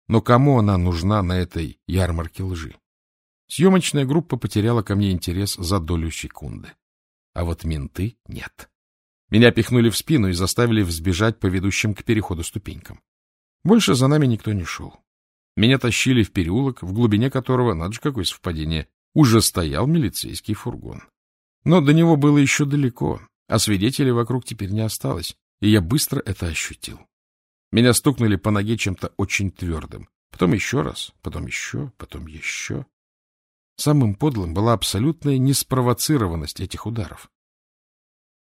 Но кому она нужна на этой ярмарке лжи? Съемочная группа потеряла ко мне интерес за долю секунды. А вот менты нет. Меня пихнули в спину и заставили взбежать по ведущим к переходу ступенькам. Больше за нами никто не шел. Меня тащили в переулок, в глубине которого, надо же какое совпадение, уже стоял милицейский фургон. Но до него было еще далеко, а свидетелей вокруг теперь не осталось, и я быстро это ощутил. Меня стукнули по ноге чем-то очень твердым. Потом еще раз, потом еще, потом еще. Самым подлым была абсолютная неспровоцированность этих ударов.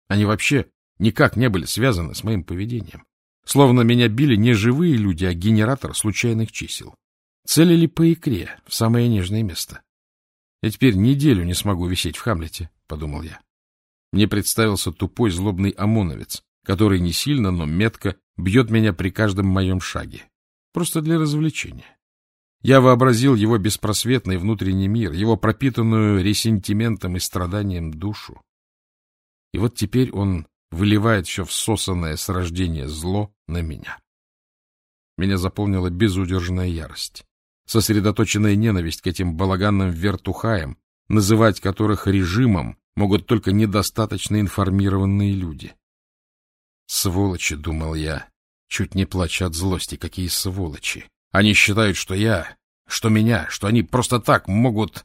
Они вообще никак не были связаны с моим поведением. Словно меня били не живые люди, а генератор случайных чисел. Целили по икре, в самое нежное место. Я теперь неделю не смогу висеть в Хамлете, — подумал я. Мне представился тупой злобный ОМОНовец, который не сильно, но метко бьет меня при каждом моем шаге. Просто для развлечения. Я вообразил его беспросветный внутренний мир, его пропитанную ресентиментом и страданием душу. И вот теперь он выливает все всосанное с рождения зло на меня. Меня заполнила безудержная ярость сосредоточенная ненависть к этим балаганным вертухаям, называть которых режимом могут только недостаточно информированные люди. Сволочи, думал я, чуть не плача от злости, какие сволочи. Они считают, что я, что меня, что они просто так могут...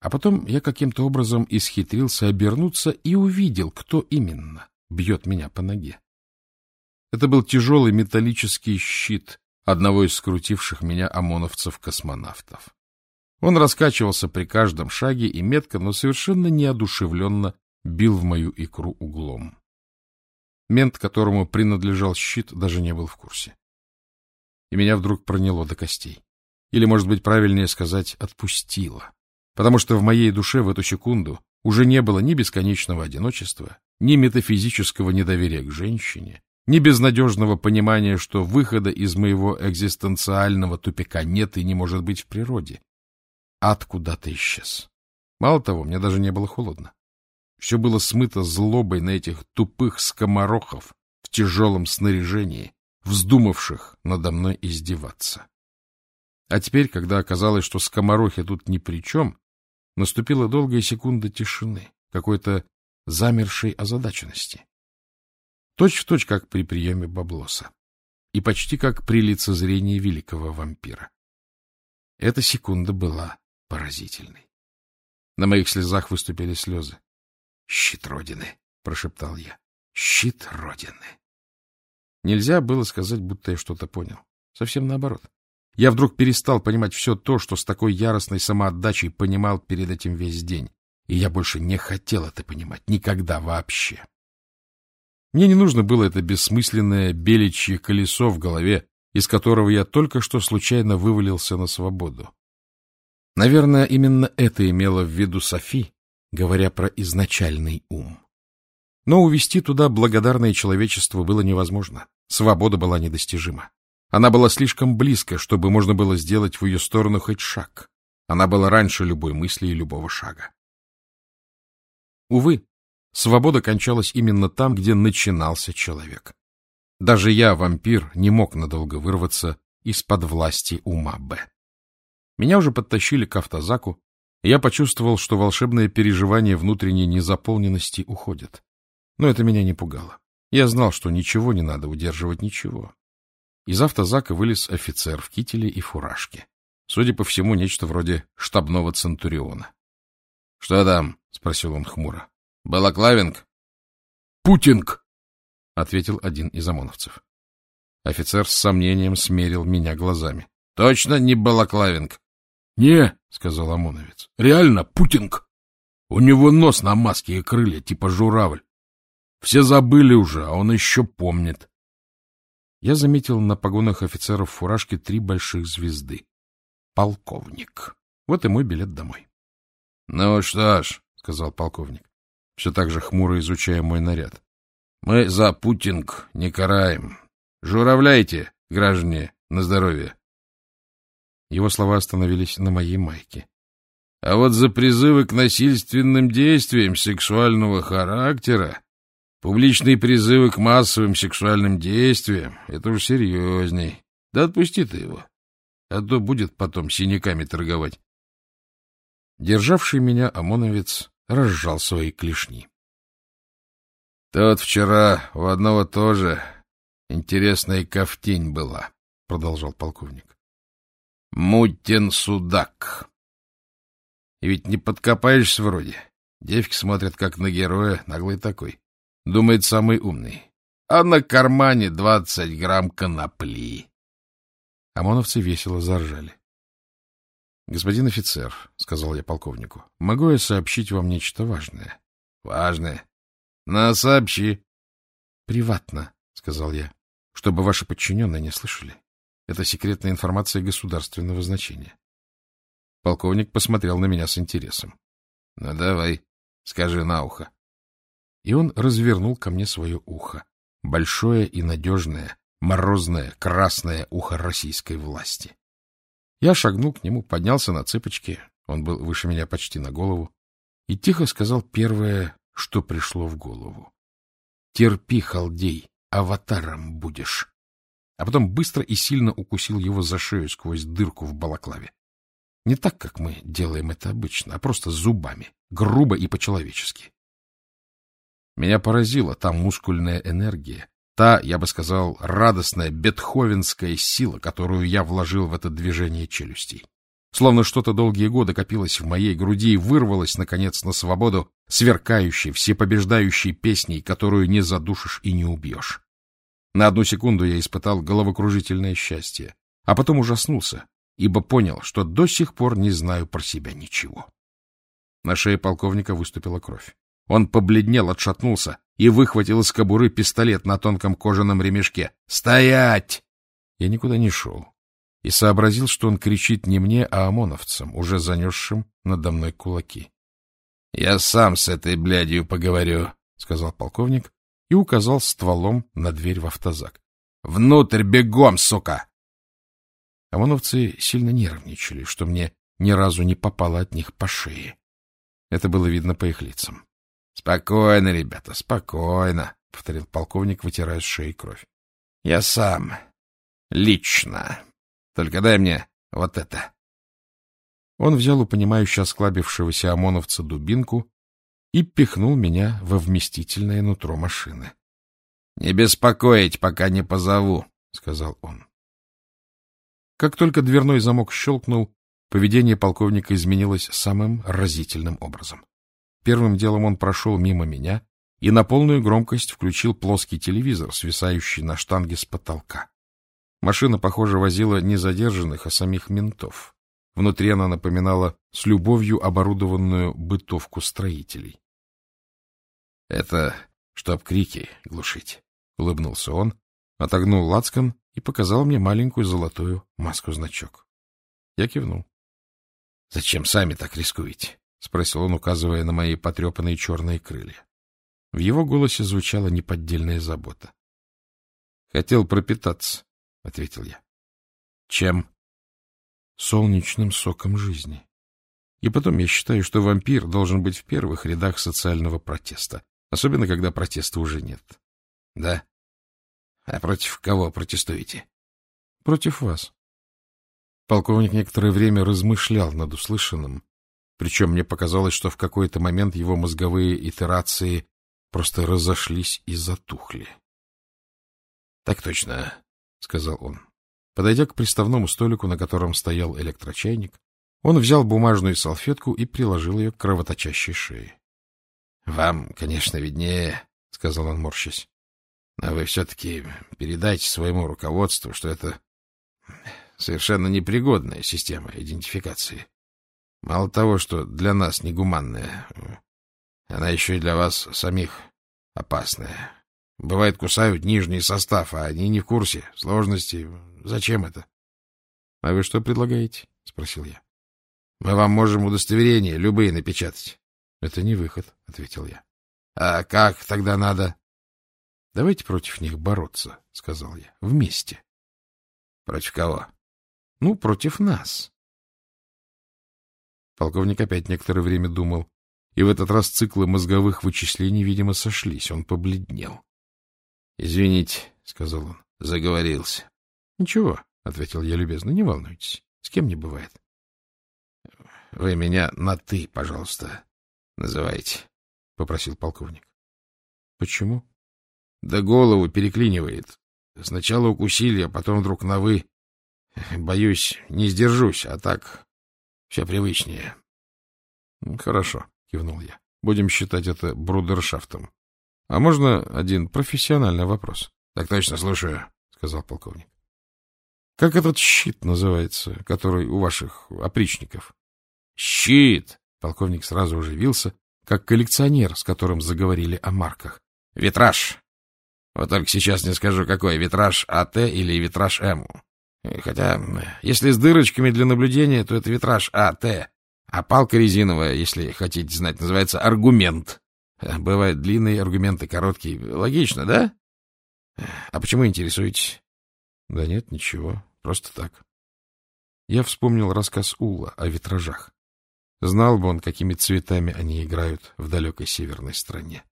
А потом я каким-то образом исхитрился обернуться и увидел, кто именно бьет меня по ноге. Это был тяжелый металлический щит, одного из скрутивших меня ОМОНовцев-космонавтов. Он раскачивался при каждом шаге и метко, но совершенно неодушевленно бил в мою икру углом. Мент, которому принадлежал щит, даже не был в курсе. И меня вдруг проняло до костей. Или, может быть, правильнее сказать, отпустило. Потому что в моей душе в эту секунду уже не было ни бесконечного одиночества, ни метафизического недоверия к женщине, ни безнадежного понимания, что выхода из моего экзистенциального тупика нет и не может быть в природе. Ад куда-то исчез. Мало того, мне даже не было холодно. Все было смыто злобой на этих тупых скоморохов в тяжелом снаряжении, вздумавших надо мной издеваться. А теперь, когда оказалось, что скоморохи тут ни при чем, наступила долгая секунда тишины, какой-то замершей озадаченности. Точь в точь, как при приеме Баблоса. И почти как при лицезрении великого вампира. Эта секунда была поразительной. На моих слезах выступили слезы. — Щит Родины! — прошептал я. — Щит Родины! Нельзя было сказать, будто я что-то понял. Совсем наоборот. Я вдруг перестал понимать все то, что с такой яростной самоотдачей понимал перед этим весь день. И я больше не хотел это понимать. Никогда вообще. Мне не нужно было это бессмысленное беличье колесо в голове, из которого я только что случайно вывалился на свободу. Наверное, именно это имела в виду Софи, говоря про изначальный ум. Но увести туда благодарное человечество было невозможно. Свобода была недостижима. Она была слишком близко, чтобы можно было сделать в ее сторону хоть шаг. Она была раньше любой мысли и любого шага. Увы, свобода кончалась именно там, где начинался человек. Даже я, вампир, не мог надолго вырваться из-под власти ума Б. Меня уже подтащили к автозаку, я почувствовал, что волшебное переживание внутренней незаполненности уходит. Но это меня не пугало. Я знал, что ничего не надо удерживать, ничего. Из автозака вылез офицер в кителе и фуражке. Судя по всему, нечто вроде штабного центуриона. — Что там? — спросил он хмуро. — Балаклавинг? — Путинг! — ответил один из ОМОНовцев. Офицер с сомнением смерил меня глазами. — Точно не Балаклавинг? — Не, — сказал ОМОНовец. — Реально Путинг. У него нос на маске и крылья, типа журавль. Все забыли уже, а он еще помнит. Я заметил на погонах офицеров фуражки три больших звезды. Полковник. Вот и мой билет домой. — Ну что ж, — сказал полковник, все так же хмуро изучая мой наряд. — Мы за Путинг не караем. Журавляйте, граждане, на здоровье. Его слова остановились на моей майке. А вот за призывы к насильственным действиям сексуального характера Публичные призывы к массовым сексуальным действиям — это уж серьезней. Да отпусти ты его, а то будет потом синяками торговать. Державший меня ОМОНовец разжал свои клешни. — Тот вчера у одного тоже интересная кофтень была, — продолжал полковник. — Мутин судак. И ведь не подкопаешься вроде. Девки смотрят как на героя, наглый такой. Думает, самый умный. А на кармане двадцать грамм конопли. ОМОНовцы весело заржали. — Господин офицер, — сказал я полковнику, — могу я сообщить вам нечто важное? — Важное? На, сообщи. — Приватно, — сказал я, — чтобы ваши подчиненные не слышали. Это секретная информация государственного значения. Полковник посмотрел на меня с интересом. — Ну, давай, скажи на ухо и он развернул ко мне свое ухо. Большое и надежное, морозное, красное ухо российской власти. Я шагнул к нему, поднялся на цыпочки, он был выше меня почти на голову, и тихо сказал первое, что пришло в голову. «Терпи, халдей, аватаром будешь». А потом быстро и сильно укусил его за шею сквозь дырку в балаклаве. Не так, как мы делаем это обычно, а просто зубами, грубо и по-человечески. Меня поразила та мускульная энергия, та, я бы сказал, радостная бетховенская сила, которую я вложил в это движение челюстей. Словно что-то долгие годы копилось в моей груди и вырвалось, наконец, на свободу, сверкающей, всепобеждающей песней, которую не задушишь и не убьешь. На одну секунду я испытал головокружительное счастье, а потом ужаснулся, ибо понял, что до сих пор не знаю про себя ничего. На шее полковника выступила кровь. Он побледнел, отшатнулся и выхватил из кобуры пистолет на тонком кожаном ремешке. «Стоять!» Я никуда не шел и сообразил, что он кричит не мне, а ОМОНовцам, уже занесшим надо мной кулаки. — Я сам с этой блядью поговорю, — сказал полковник и указал стволом на дверь в автозак. — Внутрь бегом, сука! ОМОНовцы сильно нервничали, что мне ни разу не попало от них по шее. Это было видно по их лицам. — Спокойно, ребята, спокойно, — повторил полковник, вытирая с шеи кровь. — Я сам. Лично. Только дай мне вот это. Он взял у понимающе осклабившегося ОМОНовца дубинку и пихнул меня во вместительное нутро машины. — Не беспокоить, пока не позову, — сказал он. Как только дверной замок щелкнул, поведение полковника изменилось самым разительным образом. Первым делом он прошел мимо меня и на полную громкость включил плоский телевизор, свисающий на штанге с потолка. Машина, похоже, возила не задержанных, а самих ментов. Внутри она напоминала с любовью оборудованную бытовку строителей. — Это чтоб крики глушить, — улыбнулся он, отогнул лацкан и показал мне маленькую золотую маску-значок. Я кивнул. — Зачем сами так рискуете? — спросил он, указывая на мои потрепанные черные крылья. В его голосе звучала неподдельная забота. — Хотел пропитаться, — ответил я. — Чем? — Солнечным соком жизни. И потом я считаю, что вампир должен быть в первых рядах социального протеста, особенно когда протеста уже нет. — Да? А против кого протестуете? — Против вас. Полковник некоторое время размышлял над услышанным, причем мне показалось, что в какой-то момент его мозговые итерации просто разошлись и затухли. — Так точно, — сказал он. Подойдя к приставному столику, на котором стоял электрочайник, он взял бумажную салфетку и приложил ее к кровоточащей шее. — Вам, конечно, виднее, — сказал он, морщась. — Но вы все-таки передайте своему руководству, что это совершенно непригодная система идентификации. Мало того, что для нас негуманная, она еще и для вас самих опасная. Бывает, кусают нижний состав, а они не в курсе. Сложности. Зачем это? — А вы что предлагаете? — спросил я. — Мы вам можем удостоверения любые напечатать. — Это не выход, — ответил я. — А как тогда надо? — Давайте против них бороться, — сказал я. — Вместе. — Против кого? — Ну, против нас. Полковник опять некоторое время думал, и в этот раз циклы мозговых вычислений, видимо, сошлись. Он побледнел. — Извините, — сказал он, — заговорился. — Ничего, — ответил я любезно, — не волнуйтесь. С кем не бывает. — Вы меня на «ты», пожалуйста, называйте, — попросил полковник. — Почему? — Да голову переклинивает. Сначала укусили, а потом вдруг на «вы». Боюсь, не сдержусь, а так все привычнее. — Хорошо, — кивнул я. — Будем считать это брудершафтом. — А можно один профессиональный вопрос? — Так точно, слушаю, — сказал полковник. — Как этот щит называется, который у ваших опричников? — Щит! — полковник сразу оживился, как коллекционер, с которым заговорили о марках. — Витраж! Вот только сейчас не скажу, какой, витраж АТ или витраж М. Хотя, если с дырочками для наблюдения, то это витраж АТ, а палка резиновая, если хотите знать, называется аргумент. Бывают длинные аргументы, короткие. Логично, да? А почему интересуетесь? Да нет, ничего. Просто так. Я вспомнил рассказ Ула о витражах. Знал бы он, какими цветами они играют в далекой северной стране.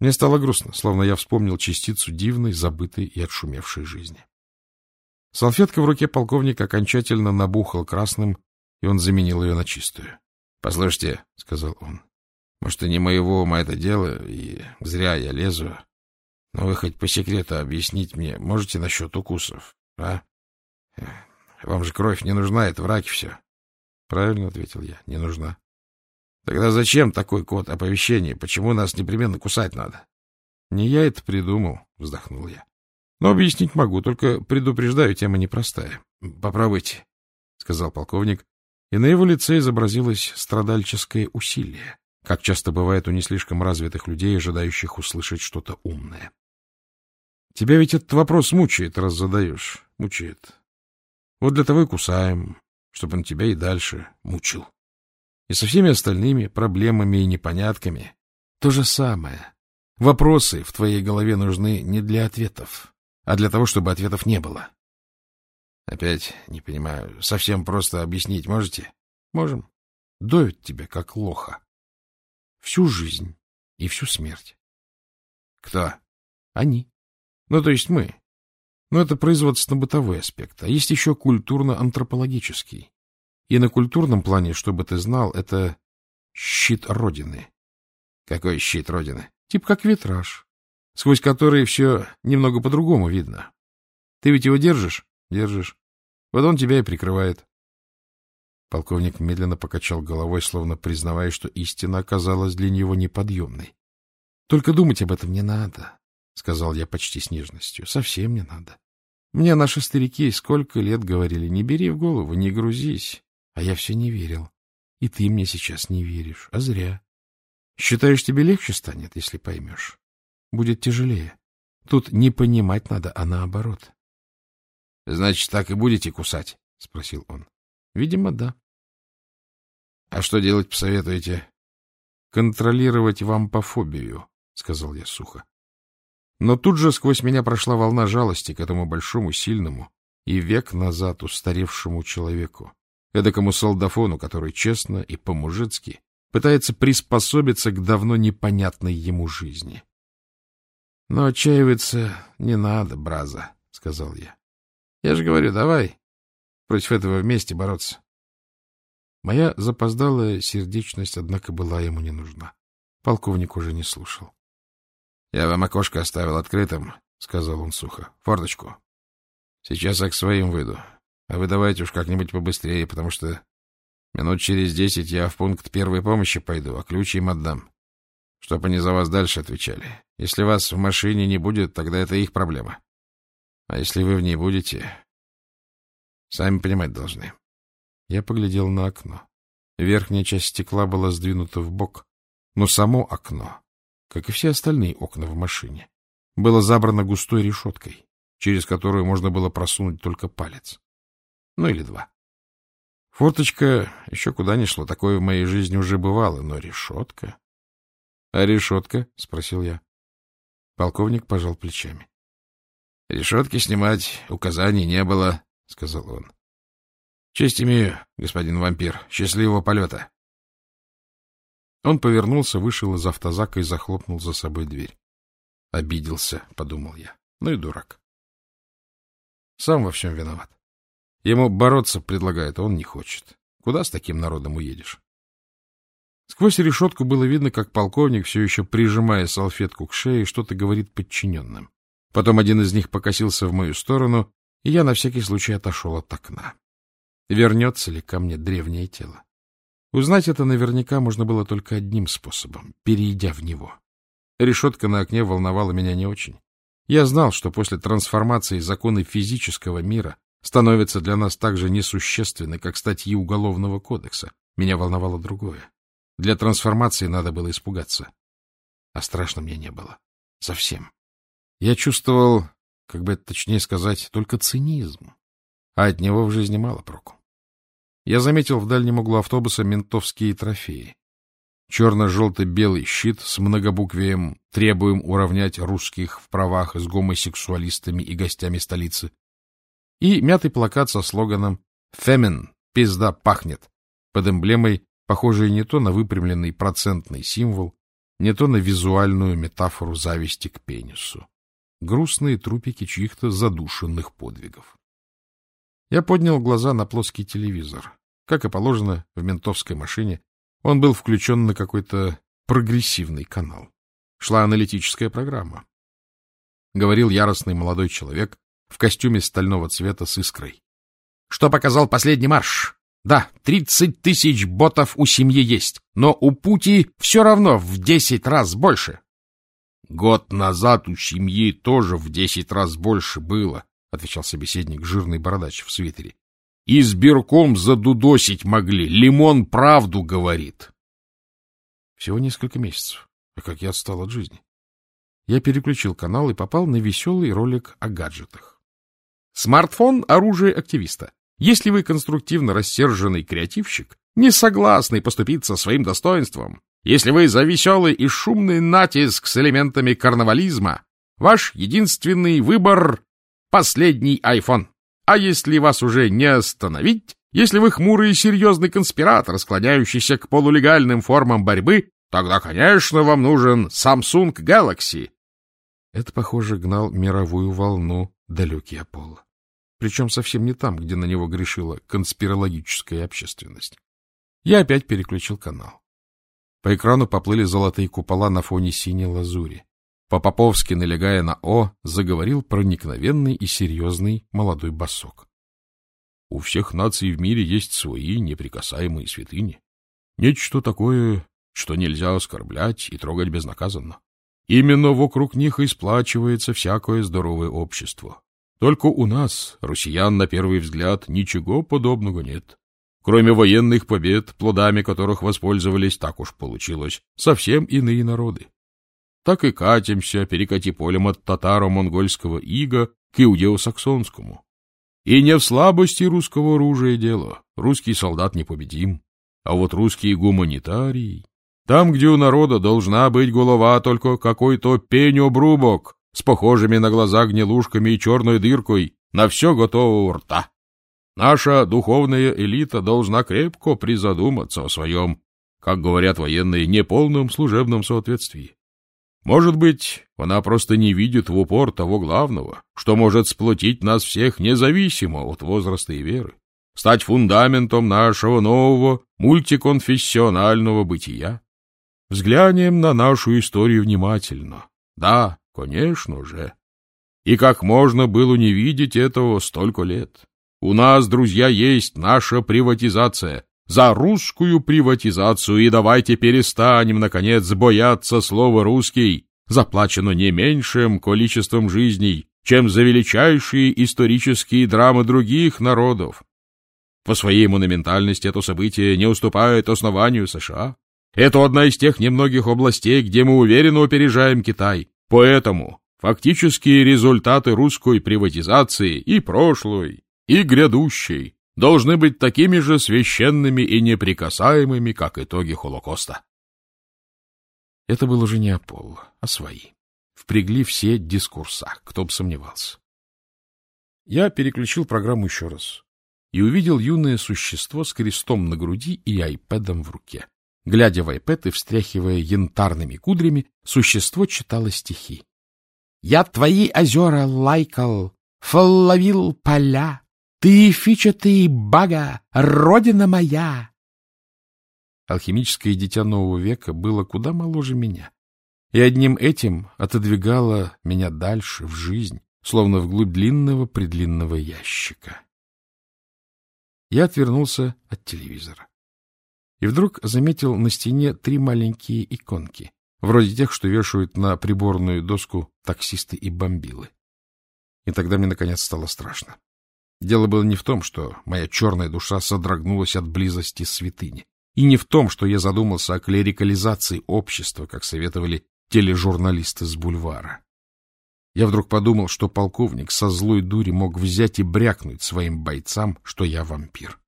Мне стало грустно, словно я вспомнил частицу дивной, забытой и отшумевшей жизни. Салфетка в руке полковника окончательно набухал красным, и он заменил ее на чистую. — Послушайте, — сказал он, может, и не моего ума это дело, и зря я лезу. Но вы хоть по секрету объяснить мне можете насчет укусов, а? Вам же кровь не нужна, это враки все. Правильно ответил я, не нужна. Тогда зачем такой код оповещения? Почему нас непременно кусать надо? Не я это придумал, вздохнул я. Но объяснить могу, только предупреждаю, тема непростая. Попробуйте, сказал полковник, и на его лице изобразилось страдальческое усилие как часто бывает у не слишком развитых людей, ожидающих услышать что-то умное. Тебя ведь этот вопрос мучает, раз задаешь. Мучает. Вот для того и кусаем, чтобы он тебя и дальше мучил. И со всеми остальными проблемами и непонятками то же самое. Вопросы в твоей голове нужны не для ответов, а для того, чтобы ответов не было. Опять не понимаю. Совсем просто объяснить можете? Можем. Доют тебя, как лоха. Всю жизнь и всю смерть. Кто? Они. Ну, то есть мы. Но это производственно-бытовой аспект. А есть еще культурно-антропологический. И на культурном плане, чтобы ты знал, это щит Родины. Какой щит Родины? Тип как витраж, сквозь который все немного по-другому видно. Ты ведь его держишь? Держишь. Вот он тебя и прикрывает. Полковник медленно покачал головой, словно признавая, что истина оказалась для него неподъемной. — Только думать об этом не надо, — сказал я почти с нежностью. — Совсем не надо. Мне наши старики сколько лет говорили, не бери в голову, не грузись. А я все не верил. И ты мне сейчас не веришь, а зря. Считаешь, тебе легче станет, если поймешь? Будет тяжелее. Тут не понимать надо, а наоборот. — Значит, так и будете кусать? — спросил он. — Видимо, да. — А что делать посоветуете? — Контролировать вам по фобию, — сказал я сухо. Но тут же сквозь меня прошла волна жалости к этому большому, сильному и век назад устаревшему человеку, эдакому солдафону, который честно и по-мужицки пытается приспособиться к давно непонятной ему жизни. — Но отчаиваться не надо, браза, — сказал я. Я же говорю, давай против этого вместе бороться. Моя запоздалая сердечность, однако, была ему не нужна. Полковник уже не слушал. — Я вам окошко оставил открытым, — сказал он сухо. — Форточку. Сейчас я к своим выйду. А вы давайте уж как-нибудь побыстрее, потому что минут через десять я в пункт первой помощи пойду, а ключи им отдам, чтоб они за вас дальше отвечали. Если вас в машине не будет, тогда это их проблема. А если вы в ней будете, сами понимать должны. Я поглядел на окно. Верхняя часть стекла была сдвинута в бок, но само окно, как и все остальные окна в машине, было забрано густой решеткой, через которую можно было просунуть только палец. Ну или два. Форточка еще куда ни шло, такое в моей жизни уже бывало, но решетка... — А решетка? — спросил я. Полковник пожал плечами. — Решетки снимать указаний не было, — сказал он. — Честь имею, господин вампир. Счастливого полета. Он повернулся, вышел из автозака и захлопнул за собой дверь. Обиделся, — подумал я. Ну и дурак. Сам во всем виноват. Ему бороться предлагает, а он не хочет. Куда с таким народом уедешь? Сквозь решетку было видно, как полковник, все еще прижимая салфетку к шее, что-то говорит подчиненным. Потом один из них покосился в мою сторону, и я на всякий случай отошел от окна. Вернется ли ко мне древнее тело? Узнать это наверняка можно было только одним способом, перейдя в него. Решетка на окне волновала меня не очень. Я знал, что после трансформации законы физического мира становятся для нас так же несущественны, как статьи Уголовного кодекса. Меня волновало другое. Для трансформации надо было испугаться. А страшно мне не было. Совсем. Я чувствовал, как бы точнее сказать, только цинизм, а от него в жизни мало проку. Я заметил в дальнем углу автобуса ментовские трофеи. Черно-желто-белый щит с многобуквием «Требуем уравнять русских в правах с гомосексуалистами и гостями столицы» и мятый плакат со слоганом «Фемен, пизда пахнет» под эмблемой, похожей не то на выпрямленный процентный символ, не то на визуальную метафору зависти к пенису грустные трупики чьих-то задушенных подвигов. Я поднял глаза на плоский телевизор. Как и положено, в ментовской машине он был включен на какой-то прогрессивный канал. Шла аналитическая программа. Говорил яростный молодой человек в костюме стального цвета с искрой. Что показал последний марш? Да, тридцать тысяч ботов у семьи есть, но у Пути все равно в десять раз больше. Год назад у семьи тоже в десять раз больше было, — отвечал собеседник, жирный бородач в свитере. — Избирком задудосить могли. Лимон правду говорит. Всего несколько месяцев. А как я отстал от жизни. Я переключил канал и попал на веселый ролик о гаджетах. Смартфон — оружие активиста. Если вы конструктивно рассерженный креативщик, не согласный поступиться своим достоинством, если вы за веселый и шумный натиск с элементами карнавализма, ваш единственный выбор — последний iPhone. А если вас уже не остановить, если вы хмурый и серьезный конспиратор, склоняющийся к полулегальным формам борьбы, тогда, конечно, вам нужен Samsung Galaxy. Это, похоже, гнал мировую волну далекий Аполло. Причем совсем не там, где на него грешила конспирологическая общественность. Я опять переключил канал. По экрану поплыли золотые купола на фоне синей лазури. По-поповски, налегая на «О», заговорил проникновенный и серьезный молодой босок. У всех наций в мире есть свои неприкасаемые святыни. Нечто такое, что нельзя оскорблять и трогать безнаказанно. Именно вокруг них и сплачивается всякое здоровое общество. Только у нас, россиян, на первый взгляд, ничего подобного нет. Кроме военных побед, плодами которых воспользовались, так уж получилось, совсем иные народы так и катимся, перекати полем от татаро-монгольского ига к иудео-саксонскому. И не в слабости русского оружия дело. Русский солдат непобедим. А вот русский гуманитарий... Там, где у народа должна быть голова, только какой-то пень-обрубок с похожими на глаза гнилушками и черной дыркой, на все готово у рта. Наша духовная элита должна крепко призадуматься о своем, как говорят военные, неполном служебном соответствии. Может быть, она просто не видит в упор того главного, что может сплотить нас всех независимо от возраста и веры, стать фундаментом нашего нового мультиконфессионального бытия. Взглянем на нашу историю внимательно. Да, конечно же. И как можно было не видеть этого столько лет? У нас, друзья, есть наша приватизация, за русскую приватизацию, и давайте перестанем, наконец, бояться слова «русский». Заплачено не меньшим количеством жизней, чем за величайшие исторические драмы других народов. По своей монументальности это событие не уступает основанию США. Это одна из тех немногих областей, где мы уверенно опережаем Китай. Поэтому фактические результаты русской приватизации и прошлой, и грядущей должны быть такими же священными и неприкасаемыми, как итоги Холокоста. Это был уже не Аполло, а свои. Впрягли все дискурса, кто бы сомневался. Я переключил программу еще раз и увидел юное существо с крестом на груди и айпэдом в руке. Глядя в айпэд и встряхивая янтарными кудрями, существо читало стихи. «Я твои озера лайкал, фолловил поля, ты, фича ты, бага, родина моя! Алхимическое дитя нового века было куда моложе меня, и одним этим отодвигало меня дальше, в жизнь, словно вглубь длинного-предлинного ящика. Я отвернулся от телевизора. И вдруг заметил на стене три маленькие иконки, вроде тех, что вешают на приборную доску таксисты и бомбилы. И тогда мне, наконец, стало страшно. Дело было не в том, что моя черная душа содрогнулась от близости святыни, и не в том, что я задумался о клерикализации общества, как советовали тележурналисты с бульвара. Я вдруг подумал, что полковник со злой дури мог взять и брякнуть своим бойцам, что я вампир.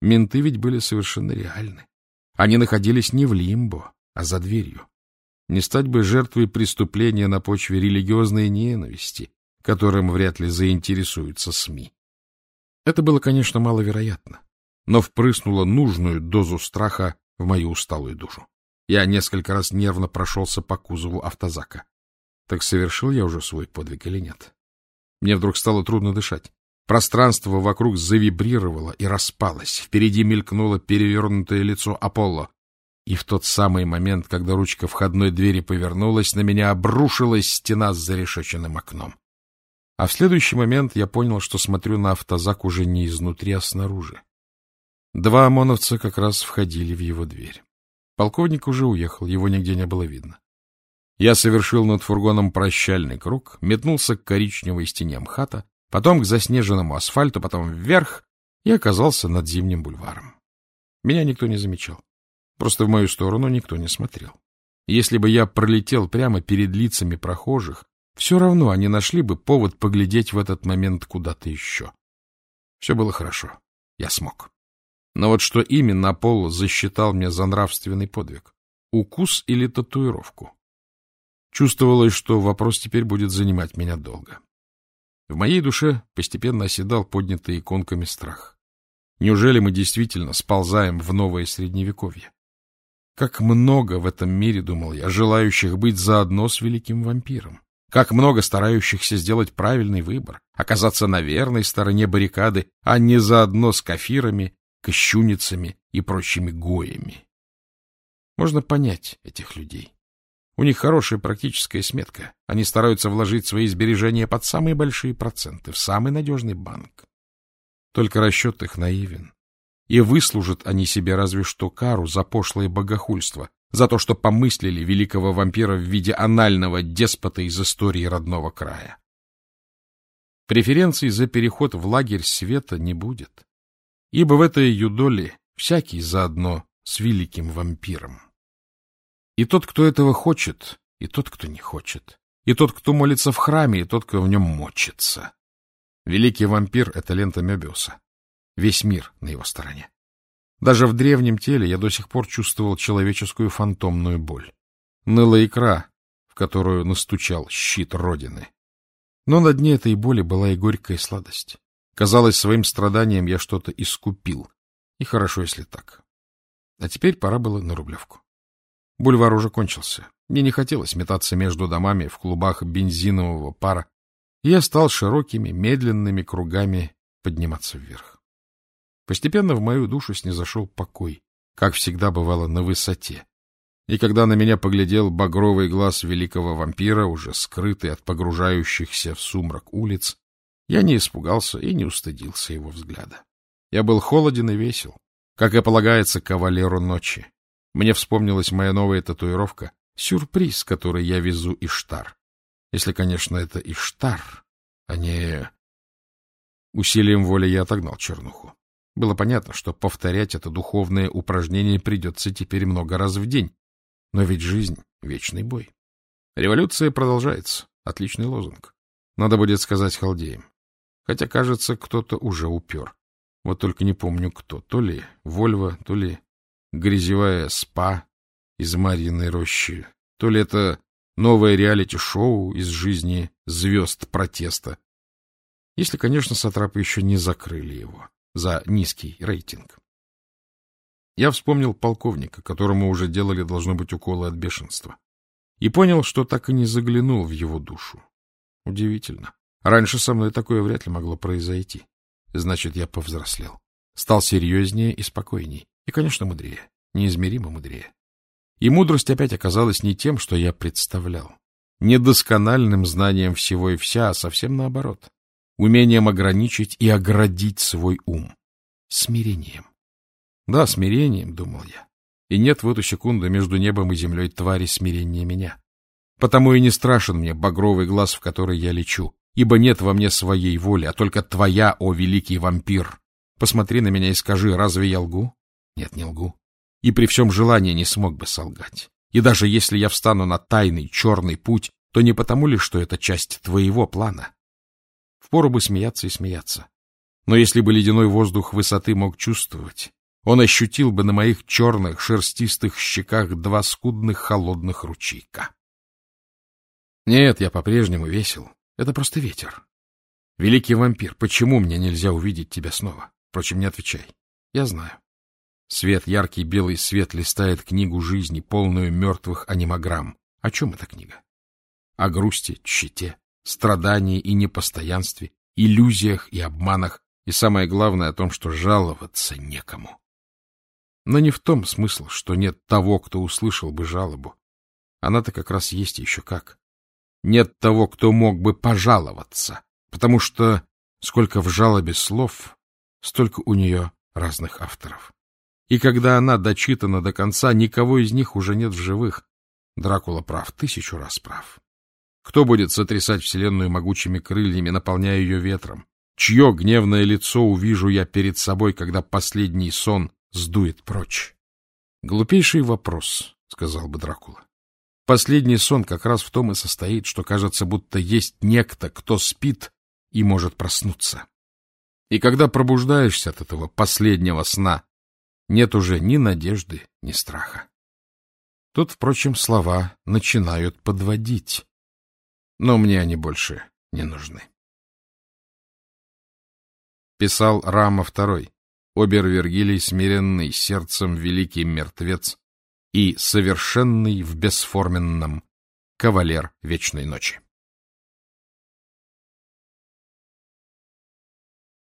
Менты ведь были совершенно реальны. Они находились не в лимбо, а за дверью. Не стать бы жертвой преступления на почве религиозной ненависти, которым вряд ли заинтересуются СМИ. Это было, конечно, маловероятно, но впрыснуло нужную дозу страха в мою усталую душу. Я несколько раз нервно прошелся по кузову автозака. Так совершил я уже свой подвиг или нет? Мне вдруг стало трудно дышать. Пространство вокруг завибрировало и распалось. Впереди мелькнуло перевернутое лицо Аполло. И в тот самый момент, когда ручка входной двери повернулась, на меня обрушилась стена с зарешеченным окном. А в следующий момент я понял, что смотрю на автозак уже не изнутри, а снаружи. Два ОМОНовца как раз входили в его дверь. Полковник уже уехал, его нигде не было видно. Я совершил над фургоном прощальный круг, метнулся к коричневой стене МХАТа, потом к заснеженному асфальту, потом вверх и оказался над Зимним бульваром. Меня никто не замечал. Просто в мою сторону никто не смотрел. Если бы я пролетел прямо перед лицами прохожих, все равно они нашли бы повод поглядеть в этот момент куда-то еще. Все было хорошо. Я смог. Но вот что именно Аполло засчитал мне за нравственный подвиг? Укус или татуировку? Чувствовалось, что вопрос теперь будет занимать меня долго. В моей душе постепенно оседал поднятый иконками страх. Неужели мы действительно сползаем в новое средневековье? Как много в этом мире, думал я, желающих быть заодно с великим вампиром. Как много старающихся сделать правильный выбор, оказаться на верной стороне баррикады, а не заодно с кафирами, кощуницами и прочими гоями. Можно понять этих людей. У них хорошая практическая сметка. Они стараются вложить свои сбережения под самые большие проценты, в самый надежный банк. Только расчет их наивен. И выслужат они себе разве что кару за пошлое богохульство, за то, что помыслили великого вампира в виде анального деспота из истории родного края. Преференций за переход в лагерь света не будет, ибо в этой юдоле всякий заодно с великим вампиром. И тот, кто этого хочет, и тот, кто не хочет, и тот, кто молится в храме, и тот, кто в нем мочится. Великий вампир — это лента Мебиуса. Весь мир на его стороне. Даже в древнем теле я до сих пор чувствовал человеческую фантомную боль. Ныла икра, в которую настучал щит Родины. Но на дне этой боли была и горькая сладость. Казалось, своим страданием я что-то искупил. И хорошо, если так. А теперь пора было на Рублевку. Бульвар уже кончился. Мне не хотелось метаться между домами в клубах бензинового пара, и я стал широкими, медленными кругами подниматься вверх. Постепенно в мою душу снизошел покой, как всегда бывало на высоте. И когда на меня поглядел багровый глаз великого вампира, уже скрытый от погружающихся в сумрак улиц, я не испугался и не устыдился его взгляда. Я был холоден и весел, как и полагается кавалеру ночи. Мне вспомнилась моя новая татуировка, сюрприз, который я везу Иштар. Если, конечно, это Иштар, а не... Усилием воли я отогнал чернуху. Было понятно, что повторять это духовное упражнение придется теперь много раз в день. Но ведь жизнь — вечный бой. Революция продолжается. Отличный лозунг. Надо будет сказать халдеям. Хотя, кажется, кто-то уже упер. Вот только не помню кто. То ли Вольво, то ли грязевая спа из Марьиной рощи, то ли это новое реалити-шоу из жизни звезд протеста. Если, конечно, сатрапы еще не закрыли его за низкий рейтинг. Я вспомнил полковника, которому уже делали, должно быть, уколы от бешенства, и понял, что так и не заглянул в его душу. Удивительно. Раньше со мной такое вряд ли могло произойти. Значит, я повзрослел. Стал серьезнее и спокойней. И, конечно, мудрее. Неизмеримо мудрее. И мудрость опять оказалась не тем, что я представлял. Недоскональным знанием всего и вся, а совсем наоборот умением ограничить и оградить свой ум. Смирением. Да, смирением, думал я. И нет в эту секунду между небом и землей твари смирения меня. Потому и не страшен мне багровый глаз, в который я лечу, ибо нет во мне своей воли, а только твоя, о великий вампир. Посмотри на меня и скажи, разве я лгу? Нет, не лгу. И при всем желании не смог бы солгать. И даже если я встану на тайный черный путь, то не потому ли, что это часть твоего плана, Впору бы смеяться и смеяться. Но если бы ледяной воздух высоты мог чувствовать, он ощутил бы на моих черных шерстистых щеках два скудных холодных ручейка. Нет, я по-прежнему весел. Это просто ветер. Великий вампир, почему мне нельзя увидеть тебя снова? Впрочем, не отвечай. Я знаю. Свет, яркий белый свет листает книгу жизни, полную мертвых анимограмм. О чем эта книга? О грусти, тщете, страдании и непостоянстве, иллюзиях и обманах, и самое главное о том, что жаловаться некому. Но не в том смысл, что нет того, кто услышал бы жалобу. Она-то как раз есть еще как. Нет того, кто мог бы пожаловаться, потому что сколько в жалобе слов, столько у нее разных авторов. И когда она дочитана до конца, никого из них уже нет в живых. Дракула прав, тысячу раз прав. Кто будет сотрясать Вселенную могучими крыльями, наполняя ее ветром? Чье гневное лицо увижу я перед собой, когда последний сон сдует прочь? Глупейший вопрос, — сказал бы Дракула. Последний сон как раз в том и состоит, что кажется, будто есть некто, кто спит и может проснуться. И когда пробуждаешься от этого последнего сна, нет уже ни надежды, ни страха. Тут, впрочем, слова начинают подводить, но мне они больше не нужны. Писал Рама II, обер-вергилий, смиренный сердцем великий мертвец и совершенный в бесформенном кавалер вечной ночи.